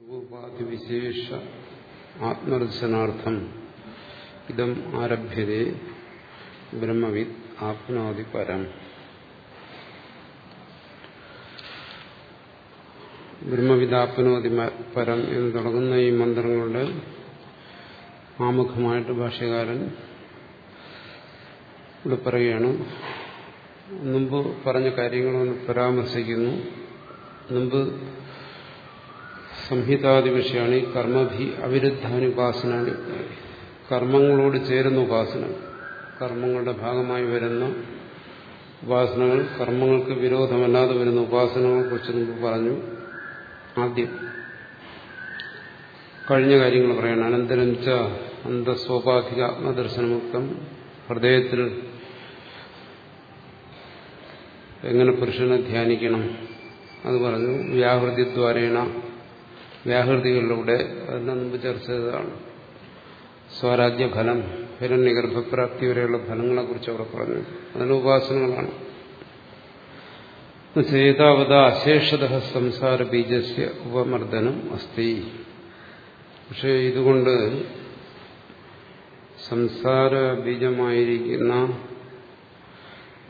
സർവോപാധിവിശേഷ ആത്മദർശനാർത്ഥം ഇതം ആരഭ്യതേ ബ്രഹ്മവിദ് ആപ്നോതി പരം ബ്രഹ്മവിദാപ്നോതി പരം എന്ന് തുടങ്ങുന്ന ഈ മന്ത്രങ്ങളുടെ ആമുഖമായിട്ട് ഭാഷ്യകാരൻ ഇവിടെ പറയുകയാണ്. മുമ്പ് പറഞ്ഞ കാര്യങ്ങളൊന്ന് പരാമർശിക്കുന്നു. മുമ്പ് സംഹിതാദി വിഷയമാണ് ഈ കർമ്മഭി അവിരുദ്ധാനുപാസന കർമ്മങ്ങളോട് ചേരുന്ന ഉപാസന കർമ്മങ്ങളുടെ ഭാഗമായി വരുന്ന ഉപാസനകൾ കർമ്മങ്ങൾക്ക് വിരോധമല്ലാതെ വരുന്ന ഉപാസനകളെ കുറിച്ച് മുമ്പ് പറഞ്ഞു. ആദ്യം കഴിഞ്ഞ കാര്യങ്ങൾ പറയണം. അനന്തരം ച അന്തസ്വോപാധിക ആത്മദർശനമുക്തം. ഹൃദയത്തിൽ എങ്ങനെ പുരുഷനെ ധ്യാനിക്കണം? അത് പറഞ്ഞു. വ്യാഹൃതിദ്വാരേണ വ്യാഹൃതികളിലൂടെ അതെല്ലാം മുമ്പ് ചർച്ച ചെയ്തതാണ് സ്വരാജ്യ സ്വരാജ്യഫലം ഹിരണ്യഗർഭപ്രാപ്തി വരെയുള്ള ഫലങ്ങളെക്കുറിച്ച് അവിടെ പറഞ്ഞു അതിന് ഉപാസനകളാണ്. ചേതാവത അശേഷത സംസാര ബീജസ്യ ഉപമർദ്ദനം അസ്തി. പക്ഷെ ഇതുകൊണ്ട് സംസാര ബീജമായിരിക്കുന്ന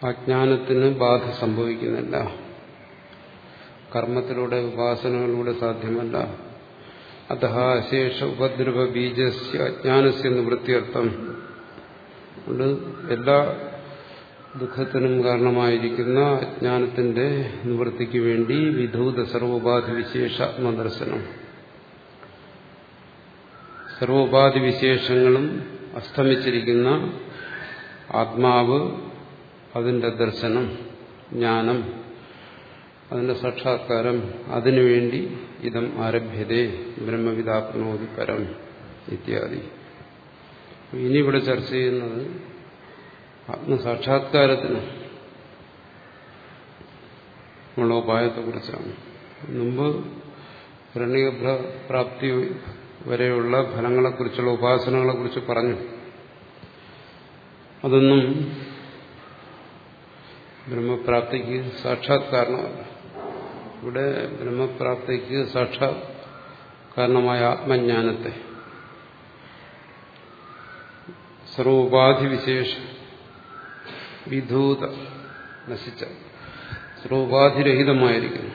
അജ്ഞാനത്തിന് ബാധ സംഭവിക്കുന്നില്ല. കർമ്മത്തിലൂടെ ഉപാസനകളിലൂടെ സാധ്യമല്ല. അത അശേഷ ഉപദ്രവ ബീജസ്യ അജ്ഞാനസ്യ നിവൃത്തിയർത്ഥം കൊണ്ട് എല്ലാ ദുഃഖത്തിനും കാരണമായിരിക്കുന്ന അജ്ഞാനത്തിന്റെ നിവൃത്തിക്ക് വേണ്ടി വിധൂത സർവോപാധി വിശേഷ ആത്മദർശനം. സർവോപാധി വിശേഷങ്ങളും അസ്തമിച്ചിരിക്കുന്ന ആത്മാവ് അതിന്റെ ദർശനം ജ്ഞാനം അതിന്റെ സാക്ഷാത്കാരം അതിനുവേണ്ടി ഇതം ആരഭ്യതേ ബ്രഹ്മവിതാപ്നോതി പരം ഇത്യാദി. ഇനി ഇവിടെ ചർച്ച ചെയ്യുന്നത് ആത്മസാക്ഷാത്കാരത്തിന് ഉള്ള ഉപായത്തെക്കുറിച്ചാണ് മുമ്പ് പ്രാപ്തി വരെയുള്ള ഫലങ്ങളെക്കുറിച്ചുള്ള ഉപാസനകളെക്കുറിച്ച് പറഞ്ഞു. അതൊന്നും ബ്രഹ്മപ്രാപ്തിക്ക് സാക്ഷാത് കാരണമല്ല ഇവിടെ ബ്രഹ്മപ്രാപ്തിക്ക് സാക്ഷാ കാരണമായ ആത്മജ്ഞാനത്തെ. സർവോപാധി വിശേഷ വിധൂത നശിച്ച സർവോപാധിരഹിതമായിരിക്കുന്നു.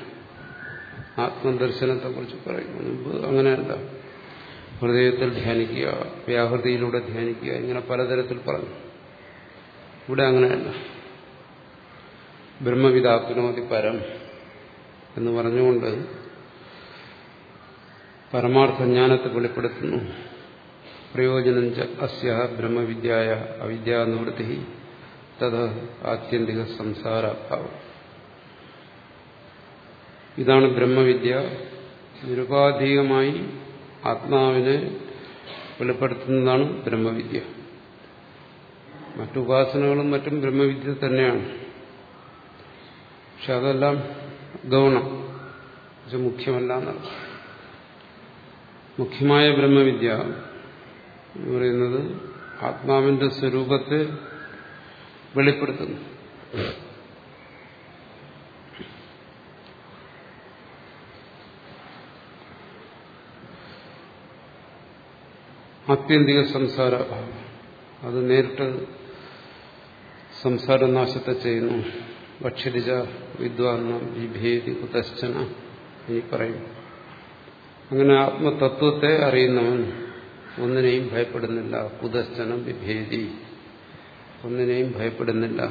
ആത്മദർശനത്തെക്കുറിച്ച് പറയുന്നു. മുമ്പ് അങ്ങനെയല്ല ഹൃദയത്തിൽ ധ്യാനിക്കുക വ്യാഹൃതിയിലൂടെ ധ്യാനിക്കുക ഇങ്ങനെ പലതരത്തിൽ പറഞ്ഞു. ഇവിടെ അങ്ങനെയല്ല ബ്രഹ്മവിതാപ്നോതി പരം എന്ന് പറഞ്ഞുകൊണ്ട് പരമാർത്ഥ ജ്ഞാനത്തെ വെളിപ്പെടുത്തുന്നു. പ്രയോജനം അസ്യ ബ്രഹ്മവിദ്യായ അവിദ്യാനിവൃത്തി തത് ആത്യന്തിക സംസാരാഭാവം ഇതാണ് ബ്രഹ്മവിദ്യ. നിരുപാധികമായി ആത്മാവിനെ വെളിപ്പെടുത്തുന്നതാണ് ബ്രഹ്മവിദ്യ. മറ്റുപാസനകളും മറ്റും ബ്രഹ്മവിദ്യ തന്നെയാണ്. പക്ഷെ അതെല്ലാം ഗൗണം. പക്ഷെ മുഖ്യമല്ല എന്നാണ് മുഖ്യമായ ബ്രഹ്മവിദ്യ എന്ന് പറയുന്നത് ആത്മാവിന്റെ സ്വരൂപത്തെ വെളിപ്പെടുത്തുന്നു. ആത്യന്തിക സംസാര അത് നേരിട്ട് സംസാരനാശത്തെ ചെയ്യുന്നു. ഭക്ഷ്യരിജ വിദ്വാന്ന വിഭേദി കുതശ്ചന ഈ പറയും. അങ്ങനെ ആത്മതത്വത്തെ അറിയുന്നവൻ ഒന്നിനെയും ഭയപ്പെടുന്നില്ല. കുതശ്ചനം വിഭേദി. ഒന്നിനെയും ഭയപ്പെടുന്നില്ല.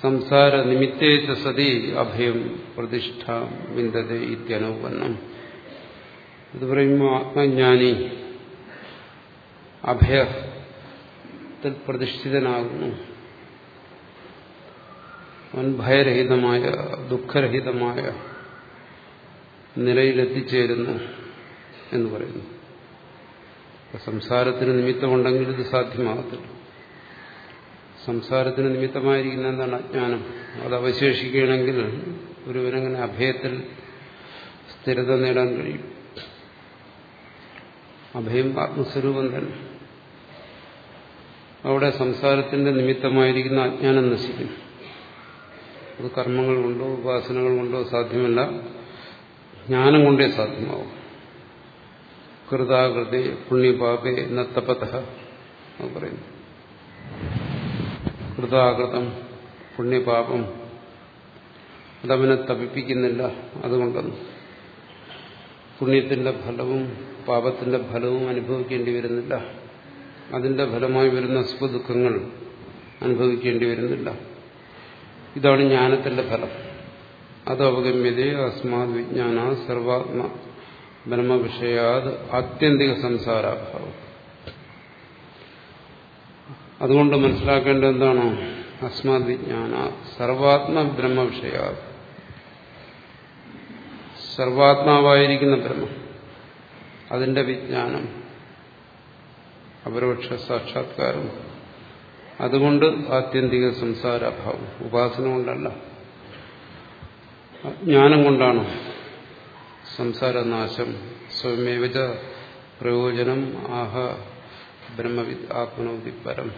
സംസാര നിമിത്തേച്ച സതി അഭയം പ്രതിഷ്ഠ വിന്ദത ഇത്യനൗപന്നം ഇത് പറയുമ്പോൾ ആത്മജ്ഞാനി അഭയത്തിൽ പ്രതിഷ്ഠിതനാകുന്നു. അവൻ ഭയരഹിതമായ ദുഃഖരഹിതമായ നിലയിലെത്തിച്ചേരുന്നു എന്ന് പറയുന്നു. സംസാരത്തിന് നിമിത്തമുണ്ടെങ്കിൽ ഇത് സാധ്യമാകത്തില്ല. സംസാരത്തിന് നിമിത്തമായിരിക്കുന്ന എന്താണ് അജ്ഞാനം? അത് അവശേഷിക്കുകയാണെങ്കിൽ ഒരുവനങ്ങനെ അഭയത്തിൽ സ്ഥിരത നേടാൻ കഴിയും. അഭയം ആത്മസ്വരൂപം തന്നെ. അവിടെ സംസാരത്തിന്റെ നിമിത്തമായിരിക്കുന്ന അജ്ഞാനം നശിക്കും. അത് കർമ്മങ്ങൾ കൊണ്ടോ ഉപാസനകൾ കൊണ്ടോ സാധ്യമല്ല. ജ്ഞാനം കൊണ്ടേ സാധ്യമാവും. കൃതാകൃതി പുണ്യപാപേ നത്തപഥ എന്ന് പറയുന്നു. കൃതാകൃതം പുണ്യപാപം അതവനെ തപിപ്പിക്കുന്നില്ല അതുകൊണ്ടെന്ന്. പുണ്യത്തിന്റെ ഫലവും പാപത്തിന്റെ ഫലവും അനുഭവിക്കേണ്ടി വരുന്നില്ല. അതിന്റെ ഫലമായി വരുന്ന സുഖദുഃഖങ്ങൾ അനുഭവിക്കേണ്ടി വരുന്നില്ല. ഇതാണ് ജ്ഞാനത്തിന്റെ ഫലം. അത് അവഗമ്യത അസ്മാത് വിജ്ഞാന സർവാത്മ ബ്രഹ്മവിഷയാത് ആത്യന്തിക സംസാരാഭാവം. അതുകൊണ്ട് മനസ്സിലാക്കേണ്ട എന്താണോ? അസ്മാത് വിജ്ഞാന സർവാത്മ ബ്രഹ്മവിഷയാത്. സർവാത്മാവായിരിക്കുന്ന ബ്രഹ്മം. അതിന്റെ വിജ്ഞാനം അപരോക്ഷ സാക്ഷാത്കാരം അതുകൊണ്ട് ആത്യന്തിക സംസാരാഭാവം. ഉപാസന കൊണ്ടല്ല. ജ്ഞാനം കൊണ്ടാണ് സംസാരനാശം. സ്വയമേവച പ്രയോജനം ആഹ ബ്രഹ്മവിദ് ആത്മനോതി പരം.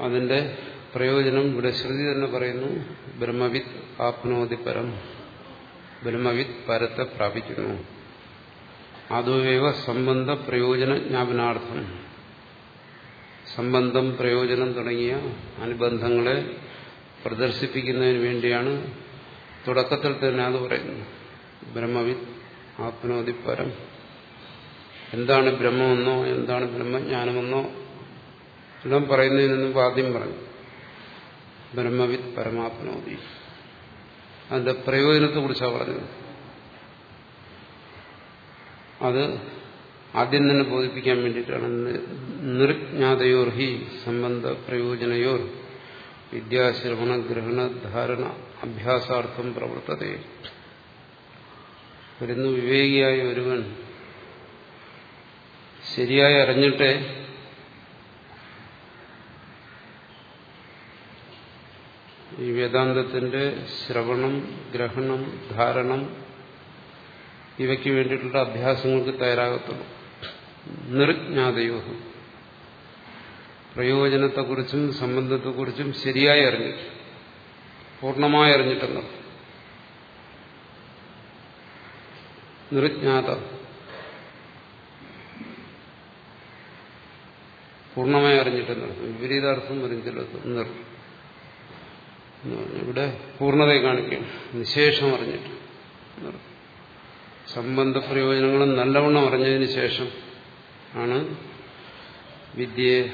അതിന്റെ പ്രയോജനം ഇവിടെ ശ്രുതി തന്നെ പറയുന്നു. ബ്രഹ്മവിത്ത് ആത്മനോതി പരം. ബ്രഹ്മവിത്ത് പരത്തെ പ്രാപിക്കുന്നു. അതുവേവ സംബന്ധ പ്രയോജന ജ്ഞാപനാർത്ഥം സംബന്ധം പ്രയോജനം തുടങ്ങിയ അനുബന്ധങ്ങളെ പ്രദർശിപ്പിക്കുന്നതിന് വേണ്ടിയാണ് തുടക്കത്തിൽ തന്നെ അത് പറയുന്നത്. ബ്രഹ്മവിദ് ആത്മനോതി എന്താണ് ബ്രഹ്മമെന്നോ എന്താണ് ബ്രഹ്മജ്ഞാനമെന്നോ എല്ലാം പറയുന്നതിൽ നിന്നും ആദ്യം പറഞ്ഞു. ബ്രഹ്മവിദ് പരമാത്മനോതി അതിന്റെ പ്രയോജനത്തെ കുറിച്ചാണ് പറഞ്ഞത്. അത് ആദ്യം തന്നെ ബോധിപ്പിക്കാൻ വേണ്ടിയിട്ടാണ് നിർജ്ഞാതയോർ ഹി സംബന്ധ പ്രയോജനയോർ വിദ്യാശ്രവണ ഗ്രഹണ ധാരണ അഭ്യാസാർത്ഥം പ്രവർത്തത. വരുന്നു വിവേകിയായ ഒരുവൻ. ശരിയായി അറിഞ്ഞിട്ട് ഈ വേദാന്തത്തിന്റെ ശ്രവണം ഗ്രഹണം ധാരണം ഇവയ്ക്ക് വേണ്ടിയിട്ടുള്ള അഭ്യാസങ്ങൾക്ക് തയ്യാറാകത്തുള്ളൂ. നിർജ്ഞാതയോഹം പ്രയോജനത്തെക്കുറിച്ചും സംബന്ധത്തെക്കുറിച്ചും ശരിയായി അറിഞ്ഞിട്ട് പൂർണമായി അറിഞ്ഞിട്ടെന്ന് നിർജ്ഞാത. പൂർണമായി അറിഞ്ഞിട്ടെന്നർത്ഥം വിപരീതാർത്ഥം വരുന്നിടത്ത് നിർ. ഇവിടെ പൂർണതയെ കാണിക്കുകയാണ്. നിശേഷം അറിഞ്ഞിട്ട് സംബന്ധ പ്രയോജനങ്ങളും നല്ലവണ്ണം അറിഞ്ഞതിന് ശേഷം ആണ്. വിദ്യയെ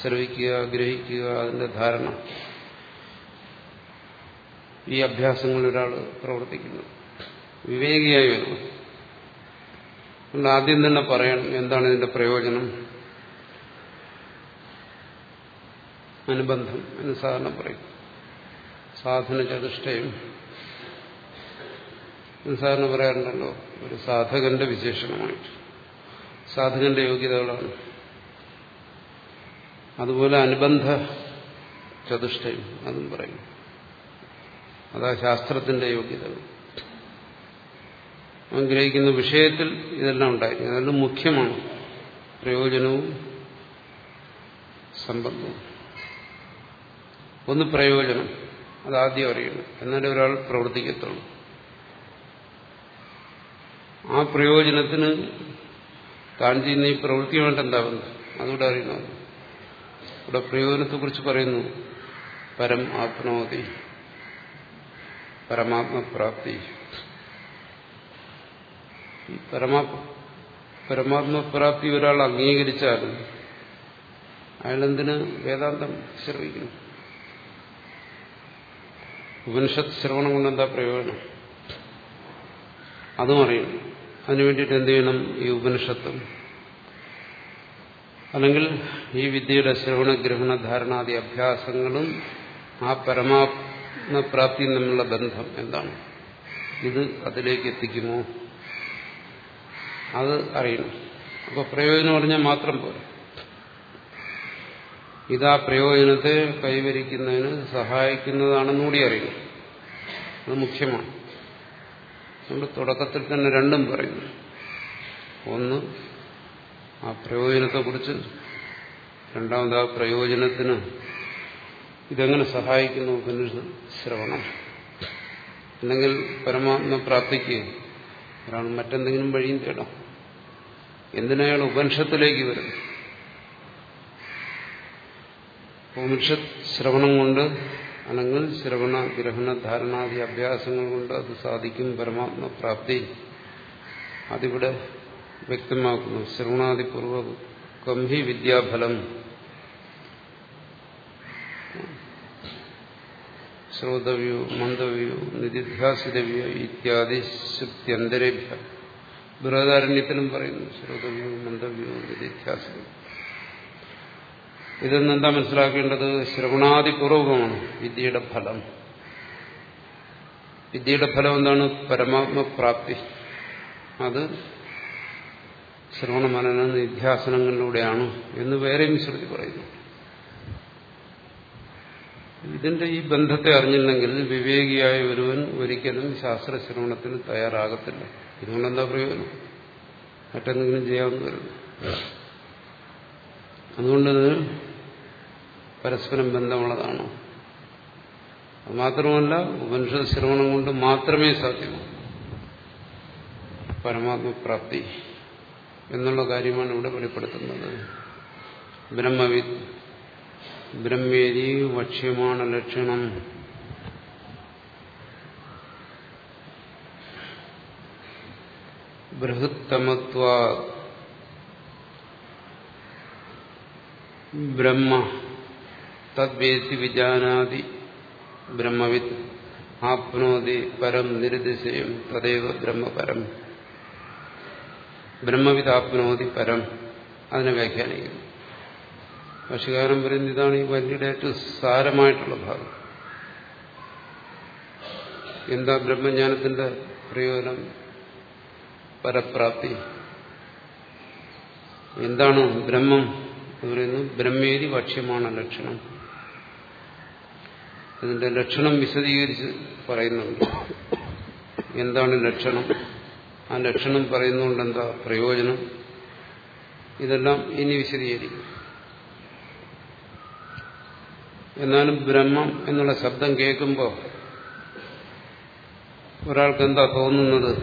ശ്രവിക്കുക ഗ്രഹിക്കുക അതിന്റെ ധാരണ. ഈ അഭ്യാസങ്ങളിൽ ഒരാൾ പ്രവർത്തിക്കുന്നു. വിവേകിയായി വരുന്നു. അതുകൊണ്ട് ആദ്യം തന്നെ പറയണം എന്താണ് ഇതിന്റെ പ്രയോജനം? അനുബന്ധം എന്ന് സാധാരണ പറയും. സാധന ചതുഷ്ടയം സാധാരണ പറയാറുണ്ടല്ലോ. ഒരു സാധകന്റെ വിശേഷണമായിട്ട്. സാധകന്റെ യോഗ്യതകളാണ്. അതുപോലെ അനുബന്ധ ചതുഷ്ടയും അതും പറയും. അതാ ശാസ്ത്രത്തിന്റെ യോഗ്യതകൾ. ഗ്രഹിക്കുന്ന വിഷയത്തിൽ ഇതെല്ലാം ഉണ്ടായിരിക്കും അതെല്ലാം മുഖ്യമാണ്. പ്രയോജനവും സമ്പന്നവും ഒന്ന് പ്രയോജനം. അതാദ്യം അറിയണം. എന്നാലേ ഒരാൾ പ്രവർത്തിക്കത്തുള്ളൂ. ആ പ്രയോജനത്തിന് താൻ ചെയ്യുന്ന ഈ പ്രവൃത്തിയുമായിട്ട് എന്താകുന്നു ബന്ധം? അതുകൂടെ അറിയണം ഇവിടെ പ്രയോജനത്തെക്കുറിച്ച് പറയുന്നു. പരം ആത്മനോതി പരമാത്മപ്രാപ്തി. ഈ പരമാ പരമാത്മപ്രാപ്തി ഒരാൾ അംഗീകരിച്ചാൽ അയാളെന്തിന് വേദാന്തം ശ്രവിക്കുന്നു? ഉപനിഷത്ത് ശ്രവണം കൊണ്ട് എന്താ പ്രയോജനം? അതും അറിയണം. അതിനു വേണ്ടിയിട്ട് എന്ത് ചെയ്യണം? ഈ ഉപനിഷത്തും. അല്ലെങ്കിൽ ഈ വിദ്യയുടെ ശ്രവണ ഗ്രഹണ ധാരണാദി അഭ്യാസങ്ങളും ആ പരമാത്മപ്രാപ്തിയും തമ്മിലുള്ള ബന്ധം എന്താണ്? ഇത് അതിലേക്ക് എത്തിക്കുമോ? അത് അറിയണം. അപ്പോൾ പ്രയോജനം പറഞ്ഞാൽ മാത്രം പോരെ. ഇതാ പ്രയോജനത്തെ കൈവരിക്കുന്നതിന് സഹായിക്കുന്നതാണെന്നുകൂടി അറിയണം. അത് മുഖ്യമാണ്. നമ്മൾ തുടക്കത്തിൽ തന്നെ രണ്ടും പറയുന്നു. ഒന്ന് ആ പ്രയോജനത്തെക്കുറിച്ച്. രണ്ടാമത് ആ പ്രയോജനത്തിന് ഇതെങ്ങനെ സഹായിക്കുന്നു ഉപനിഷത്ത് ശ്രവണം. അല്ലെങ്കിൽ പരമാത്മ പ്രാപ്തിക്ക് ഒരാൾ മറ്റെന്തെങ്കിലും വഴിയും തേടാം. എന്തിനയാൾ ഉപനിഷത്തിലേക്ക് വരും ഉപനിഷത്ത് ശ്രവണം കൊണ്ട് അല്ലെങ്കിൽ ശ്രവണ ഗ്രഹണ ധാരണാദി അഭ്യാസങ്ങൾ കൊണ്ട് അത് സാധിക്കും പരമാത്മപ്രാപ്തി അതിവിടെ വ്യക്തമാക്കുന്നു. ശ്രവണാദിപൂർവകം ഹി വിദ്യാഫലം. ശ്രോതവ്യോ മന്ദവ്യോ നിധിധ്യാസിതവ്യോ ഇത്യാദി ശ്രുത്യന്തരേഭ്യ ബൃഹദാരണ്യത്തിലും പറയുന്നു ശ്രോതവ്യോ മന്ദവ്യോ നിധിധ്യാസിതവ്യോ. ഇതെന്ന് എന്താ മനസ്സിലാക്കേണ്ടത്? ശ്രവണാതിപൂർവകമാണ് വിദ്യയുടെ ഫലം. വിദ്യയുടെ ഫലം എന്താണ്? പരമാത്മപ്രാപ്തി. അത് ശ്രവണ മനന നിധ്യാസനങ്ങളിലൂടെയാണ് എന്ന് വേറെയും ശ്രുതി പറയുന്നു. ഇതിന്റെ ഈ ബന്ധത്തെ അറിഞ്ഞില്ലെങ്കിൽ വിവേകിയായ ഒരുവൻ ഒരിക്കലും ശാസ്ത്രശ്രവണത്തിന് തയ്യാറാകത്തില്ല. ഇതുകൊണ്ട് എന്താ പ്രയോജനം? മറ്റെന്തെങ്കിലും ചെയ്യാമെന്ന് വരുന്നു അതുകൊണ്ടത് പരസ്പരം ബന്ധമുള്ളതാണ്. മാത്രമല്ല ഉപനിഷത് ശ്രവണം കൊണ്ട് മാത്രമേ സാധ്യമാകൂ. പരമാത്മപ്രാപ്തി എന്നുള്ള കാര്യമാണ് ഇവിടെ വെളിപ്പെടുത്തുന്നത്. ബ്രഹ്മവിദ് ബ്രഹ്മേരി വക്ഷ്യമാണ് ലക്ഷണം. ബൃഹത്തമത്വ ബ്രഹ്മ തദ്വേത്തി വിജാനാതി ബ്രഹ്മവിത്ത് ആപ്നോതി പരം നിരുദിശയം തദൈവ ബ്രഹ്മപരം. ബ്രഹ്മവിത് ആപ്നോതി പരം അതിനെ വ്യാഖ്യാനിക്കുന്നു. പക്ഷികാരം പറയുന്നത് ഇതാണ് ഈ വല്ലിയുടെ ഏറ്റവും സാരമായിട്ടുള്ള ഭാഗം. എന്താ ബ്രഹ്മജ്ഞാനത്തിന്റെ പ്രയോജനം? പരപ്രാപ്തി. എന്താണ് ബ്രഹ്മം എന്ന് പറയുന്നത്? ബ്രഹ്മേരി ഭക്ഷ്യമാണ് ലക്ഷണം. ഇതിന്റെ ലക്ഷണം വിശദീകരിച്ച് പറയുന്നുണ്ട്. എന്താണ് ലക്ഷണം? ആ ലക്ഷണം പറയുന്നതുകൊണ്ട് എന്താ പ്രയോജനം? ഇതെല്ലാം ഇനി വിശദീകരിക്കും. എന്നാലും ബ്രഹ്മം എന്നുള്ള ശബ്ദം കേൾക്കുമ്പോൾ ഒരാൾക്ക് എന്താ തോന്നുന്നത്?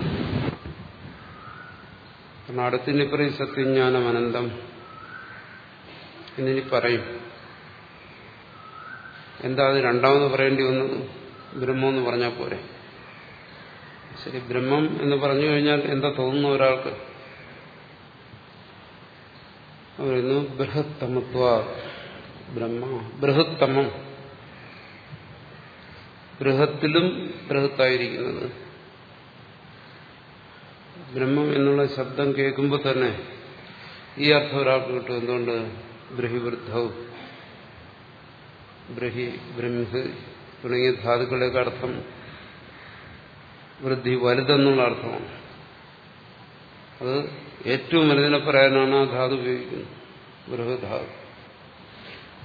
കാരണം അടുത്തിനി സത്യജ്ഞാനം അനന്തം എന്നിനി പറയും. എന്താ അത് രണ്ടാമത് പറയേണ്ടി വന്നത് ബ്രഹ്മം എന്ന് പറഞ്ഞാൽ പോരെ. ശരി ബ്രഹ്മം എന്ന് പറഞ്ഞു കഴിഞ്ഞാൽ എന്താ തോന്നുന്നു ഒരാൾക്ക്? പറയുന്നു ബൃഹത്തമത്വ ബ്രഹ്മ ബൃഹത്തമം. ബൃഹത്തിലും ബൃഹത്തായിരിക്കുന്നത്. ബ്രഹ്മം എന്നുള്ള ശബ്ദം കേൾക്കുമ്പോൾ തന്നെ ഈ അർത്ഥം ഒരാൾക്ക് കിട്ടും. എന്തുകൊണ്ട്? ബ്രഹിവൃദ്ധവും ബ്രഹി ബ്രഹ്മ തുടങ്ങിയ ധാതുക്കളുടെയൊക്കെ അർത്ഥം വൃദ്ധി വലുതെന്നുള്ള അർത്ഥമാണ്. അത് ഏറ്റവും വലുതിനെ പറയാനാണ് ആ ധാതു ഉപയോഗിക്കുന്നത്. ബൃഹധാതു.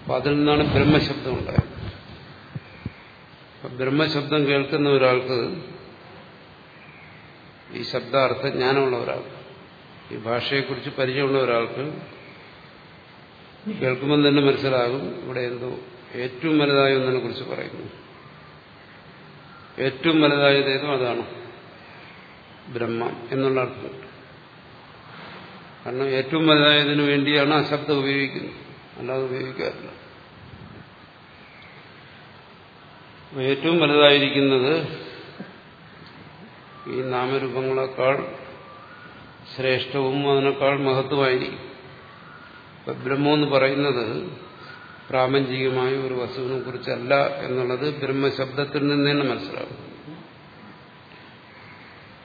അപ്പൊ അതിൽ നിന്നാണ് ബ്രഹ്മശബ്ദം ഉണ്ടായത്. ബ്രഹ്മശബ്ദം കേൾക്കുന്ന ഒരാൾക്ക് ഈ ശബ്ദാർത്ഥ ജ്ഞാനമുള്ള ഒരാൾക്ക് ഈ ഭാഷയെക്കുറിച്ച് പരിചയമുള്ള ഒരാൾക്ക് കേൾക്കുമ്പോൾ തന്നെ മനസ്സിലാകും ഇവിടെ എന്തോ ഏറ്റവും വലുതായ ഒന്നിനെ കുറിച്ച് പറയുന്നു. ഏറ്റവും വലുതായത് ഏതും അതാണ്. ബ്രഹ്മം എന്നുള്ള അർത്ഥം. കാരണം ഏറ്റവും വലുതായതിനു വേണ്ടിയാണ് ആ ശബ്ദം ഉപയോഗിക്കുന്നത്. അല്ലാതെ ഉപയോഗിക്കാറില്ല. ഏറ്റവും വലുതായിരിക്കുന്നത് ഈ നാമരൂപങ്ങളെക്കാൾ ശ്രേഷ്ഠവും അതിനേക്കാൾ മഹത്വമായിരിക്കും. ബ്രഹ്മം എന്ന് പറയുന്നത് പ്രാപഞ്ചികമായ ഒരു വസ്തുവിനെ കുറിച്ചല്ല എന്നുള്ളത് ബ്രഹ്മശബ്ദത്തിൽ നിന്ന് തന്നെ മനസ്സിലാകും.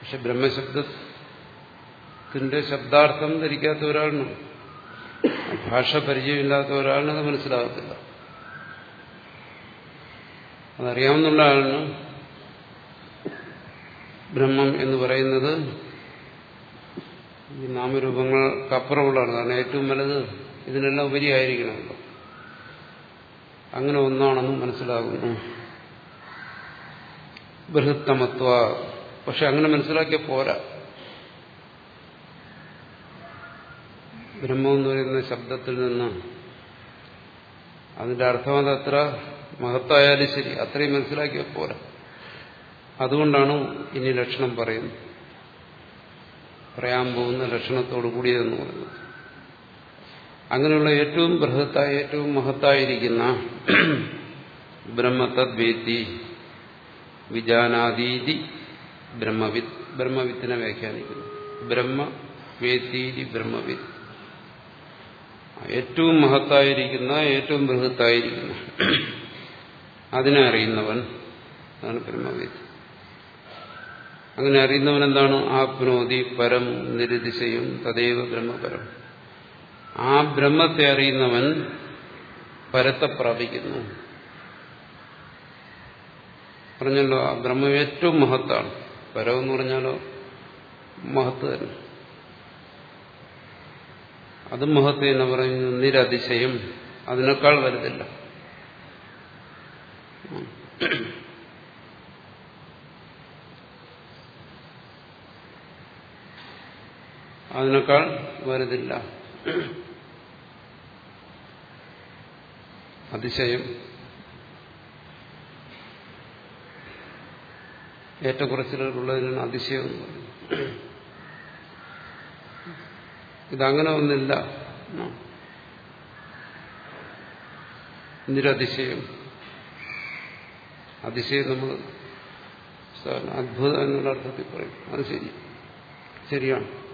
പക്ഷെ ബ്രഹ്മശബ്ദത്തിന്റെ ശബ്ദാർത്ഥം ധരിക്കാത്ത ഒരാളിന് ഭാഷ പരിചയമില്ലാത്ത ഒരാളിന് അത് മനസ്സിലാകത്തില്ല. അതറിയാവുന്ന ആളിന് ബ്രഹ്മം എന്ന് പറയുന്നത് ഈ നാമരൂപങ്ങൾക്കപ്പുറമുള്ളതാണ്. ഏറ്റവും വലുത് ഇതിനെല്ലാം ഉപരിയായിരിക്കണമല്ലോ അങ്ങനെ ഒന്നാണെന്നും മനസ്സിലാകുന്നു. ബൃഹത്തമത്വ. പക്ഷെ അങ്ങനെ മനസ്സിലാക്കിയ പോരാ. ബ്രഹ്മം എന്ന് പറയുന്ന ശബ്ദത്തിൽ നിന്ന് അതിന്റെ അർത്ഥം അത് അത്ര മഹത്തായാലും ശരി അത്രയും മനസ്സിലാക്കിയ പോരാ. അതുകൊണ്ടാണ് ഇനി ലക്ഷണം പറയുന്നത്. പറയാൻ പോകുന്ന ലക്ഷണത്തോടു കൂടിയതെന്ന് പറയുന്നത്. അങ്ങനെയുള്ള ഏറ്റവും ബൃഹത്തായ ഏറ്റവും മഹത്തായിരിക്കുന്ന ബ്രഹ്മതദ്വേത്തി വിജാനാദീതി ബ്രഹ്മവിത്ത് ബ്രഹ്മവിത്തിനെ വ്യാഖ്യാനിക്കുന്നു. ബ്രഹ്മ വേത്തീതി ബ്രഹ്മവിത്ത് ഏറ്റവും മഹത്തായിരിക്കുന്ന ഏറ്റവും ബൃഹത്തായിരിക്കുന്ന. അതിനെ അറിയുന്നവൻ അതാണ് ബ്രഹ്മവിത്ത് അങ്ങനെ അറിയുന്നവൻ എന്താണ്? ആപ്നോതി പരം നിരുതിശയും തദൈവ ബ്രഹ്മപരം. ആ ബ്രഹ്മത്തെ അറിയുന്നവൻ പരത്തെ പ്രാപിക്കുന്നു. പറഞ്ഞല്ലോ ആ ബ്രഹ്മം ഏറ്റവും മഹത്താണ്. പരമെന്ന് പറഞ്ഞാലോ മഹത്ത് തന്നെ അത് മഹത്ത് എന്ന് പറയുന്നു നിരതിശയം. അതിനേക്കാൾ വരുന്നില്ല അതിനേക്കാൾ വലുതില്ല. അതിശയം. ഏറ്റക്കുറച്ചിലുള്ളതിനാണ് അതിശയം എന്ന് പറയുന്നത്. ഇതങ്ങനെ ഒന്നില്ല. നിരതിശയം അതിശയം. നമ്മൾ അത്ഭുതം എന്നുള്ള അർത്ഥത്തിൽ പറയും. അത് ശരി. ശരിയാണ്.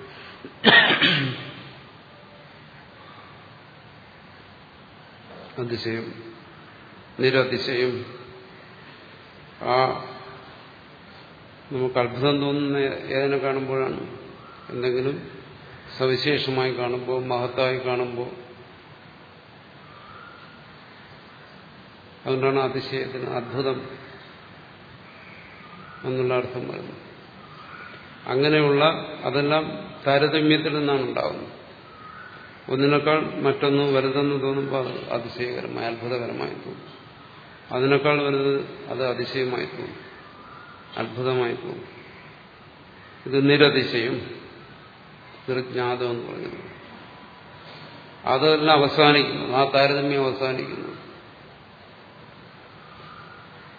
അതിശയം നിരതിശയം. ആ നമുക്ക് അത്ഭുതം തോന്നുന്ന ഏതിനെ കാണുമ്പോഴാണ്. എന്തെങ്കിലും സവിശേഷമായി കാണുമ്പോൾ മഹത്തായി കാണുമ്പോൾ. അതുകൊണ്ടാണ് അതിശയത്തിന് അത്ഭുതം എന്നുള്ള അർത്ഥം വരുന്നത്. അങ്ങനെയുള്ള അതെല്ലാം താരതമ്യത്തിൽ നിന്നാണ് ഉണ്ടാകുന്നത് ഒന്നിനേക്കാൾ മറ്റൊന്ന് വലുതെന്ന് തോന്നുമ്പോൾ അത് അതിശയകരമായി അത്ഭുതകരമായി തോന്നും. അതിനേക്കാൾ വലുത് അത് അതിശയമായി തോന്നും. അത്ഭുതമായി തോന്നും. ഇത് നിരതിശയം നിർജ്ഞാതം എന്ന് പറയുന്നത്. അതെല്ലാം അവസാനിക്കുന്നു ആ താരതമ്യം അവസാനിക്കുന്നു.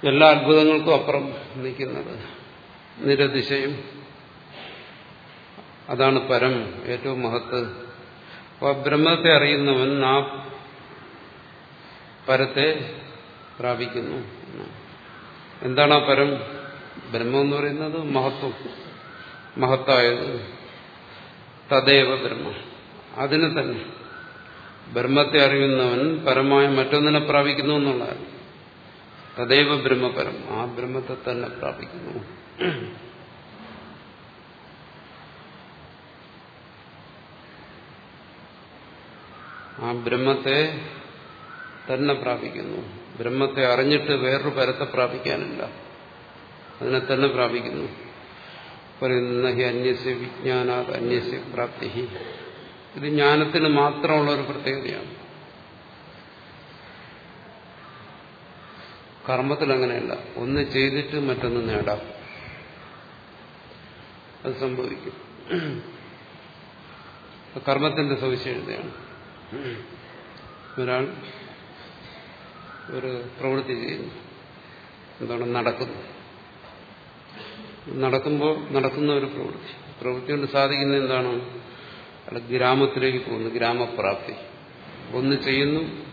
എല്ലാ അത്ഭുതങ്ങൾക്കും അപ്പുറം നിൽക്കുന്നത് നിരതിശയം. അതാണ് പരം ഏറ്റവും മഹത്ത് അപ്പോൾ ബ്രഹ്മത്തെ അറിയുന്നവൻ ആ പരത്തെ പ്രാപിക്കുന്നു. എന്താണ് ആ പരം? ബ്രഹ്മം എന്ന് പറയുന്നത് മഹത്വം. മഹത്തായത് തദേവ ബ്രഹ്മ. അതിന് തന്നെ ബ്രഹ്മത്തെ അറിയുന്നവൻ പരമായ മറ്റൊന്നിനെ പ്രാപിക്കുന്നു എന്നുള്ളതാണ്. തദൈവ ബ്രഹ്മപരം. ആ ബ്രഹ്മത്തെ തന്നെ പ്രാപിക്കുന്നു. ആ ബ്രഹ്മത്തെ തന്നെ പ്രാപിക്കുന്നു. ബ്രഹ്മത്തെ അറിഞ്ഞിട്ട് വേറൊരു പരത്തെ പ്രാപിക്കാനില്ല. അതിനെ തന്നെ പ്രാപിക്കുന്നു. പറയുന്ന ഹി അന്യസ്യ വിജ്ഞാന അന്യസ്യ പ്രാപ്തി ഇത് ജ്ഞാനത്തിന് മാത്രമുള്ള ഒരു പ്രത്യേകതയാണ്. കർമ്മത്തിൽ അങ്ങനെയല്ല. ഒന്ന് ചെയ്തിട്ട് മറ്റൊന്ന് നേടാം. അത് സംഭവിക്കും. കർമ്മത്തിന്റെ സവിശേഷതയാണ്. ഒരാൾ ഒരു പ്രവൃത്തി ചെയ്യുന്നു. എന്താണ് നടക്കുന്നു. നടക്കുമ്പോൾ നടക്കുന്ന ഒരു പ്രവൃത്തി. പ്രവൃത്തി കൊണ്ട് സാധിക്കുന്ന എന്താണ്? അയാൾ ഗ്രാമത്തിലേക്ക് പോകുന്നു ഗ്രാമപ്രാപ്തി. ഒന്ന് ചെയ്യുന്നു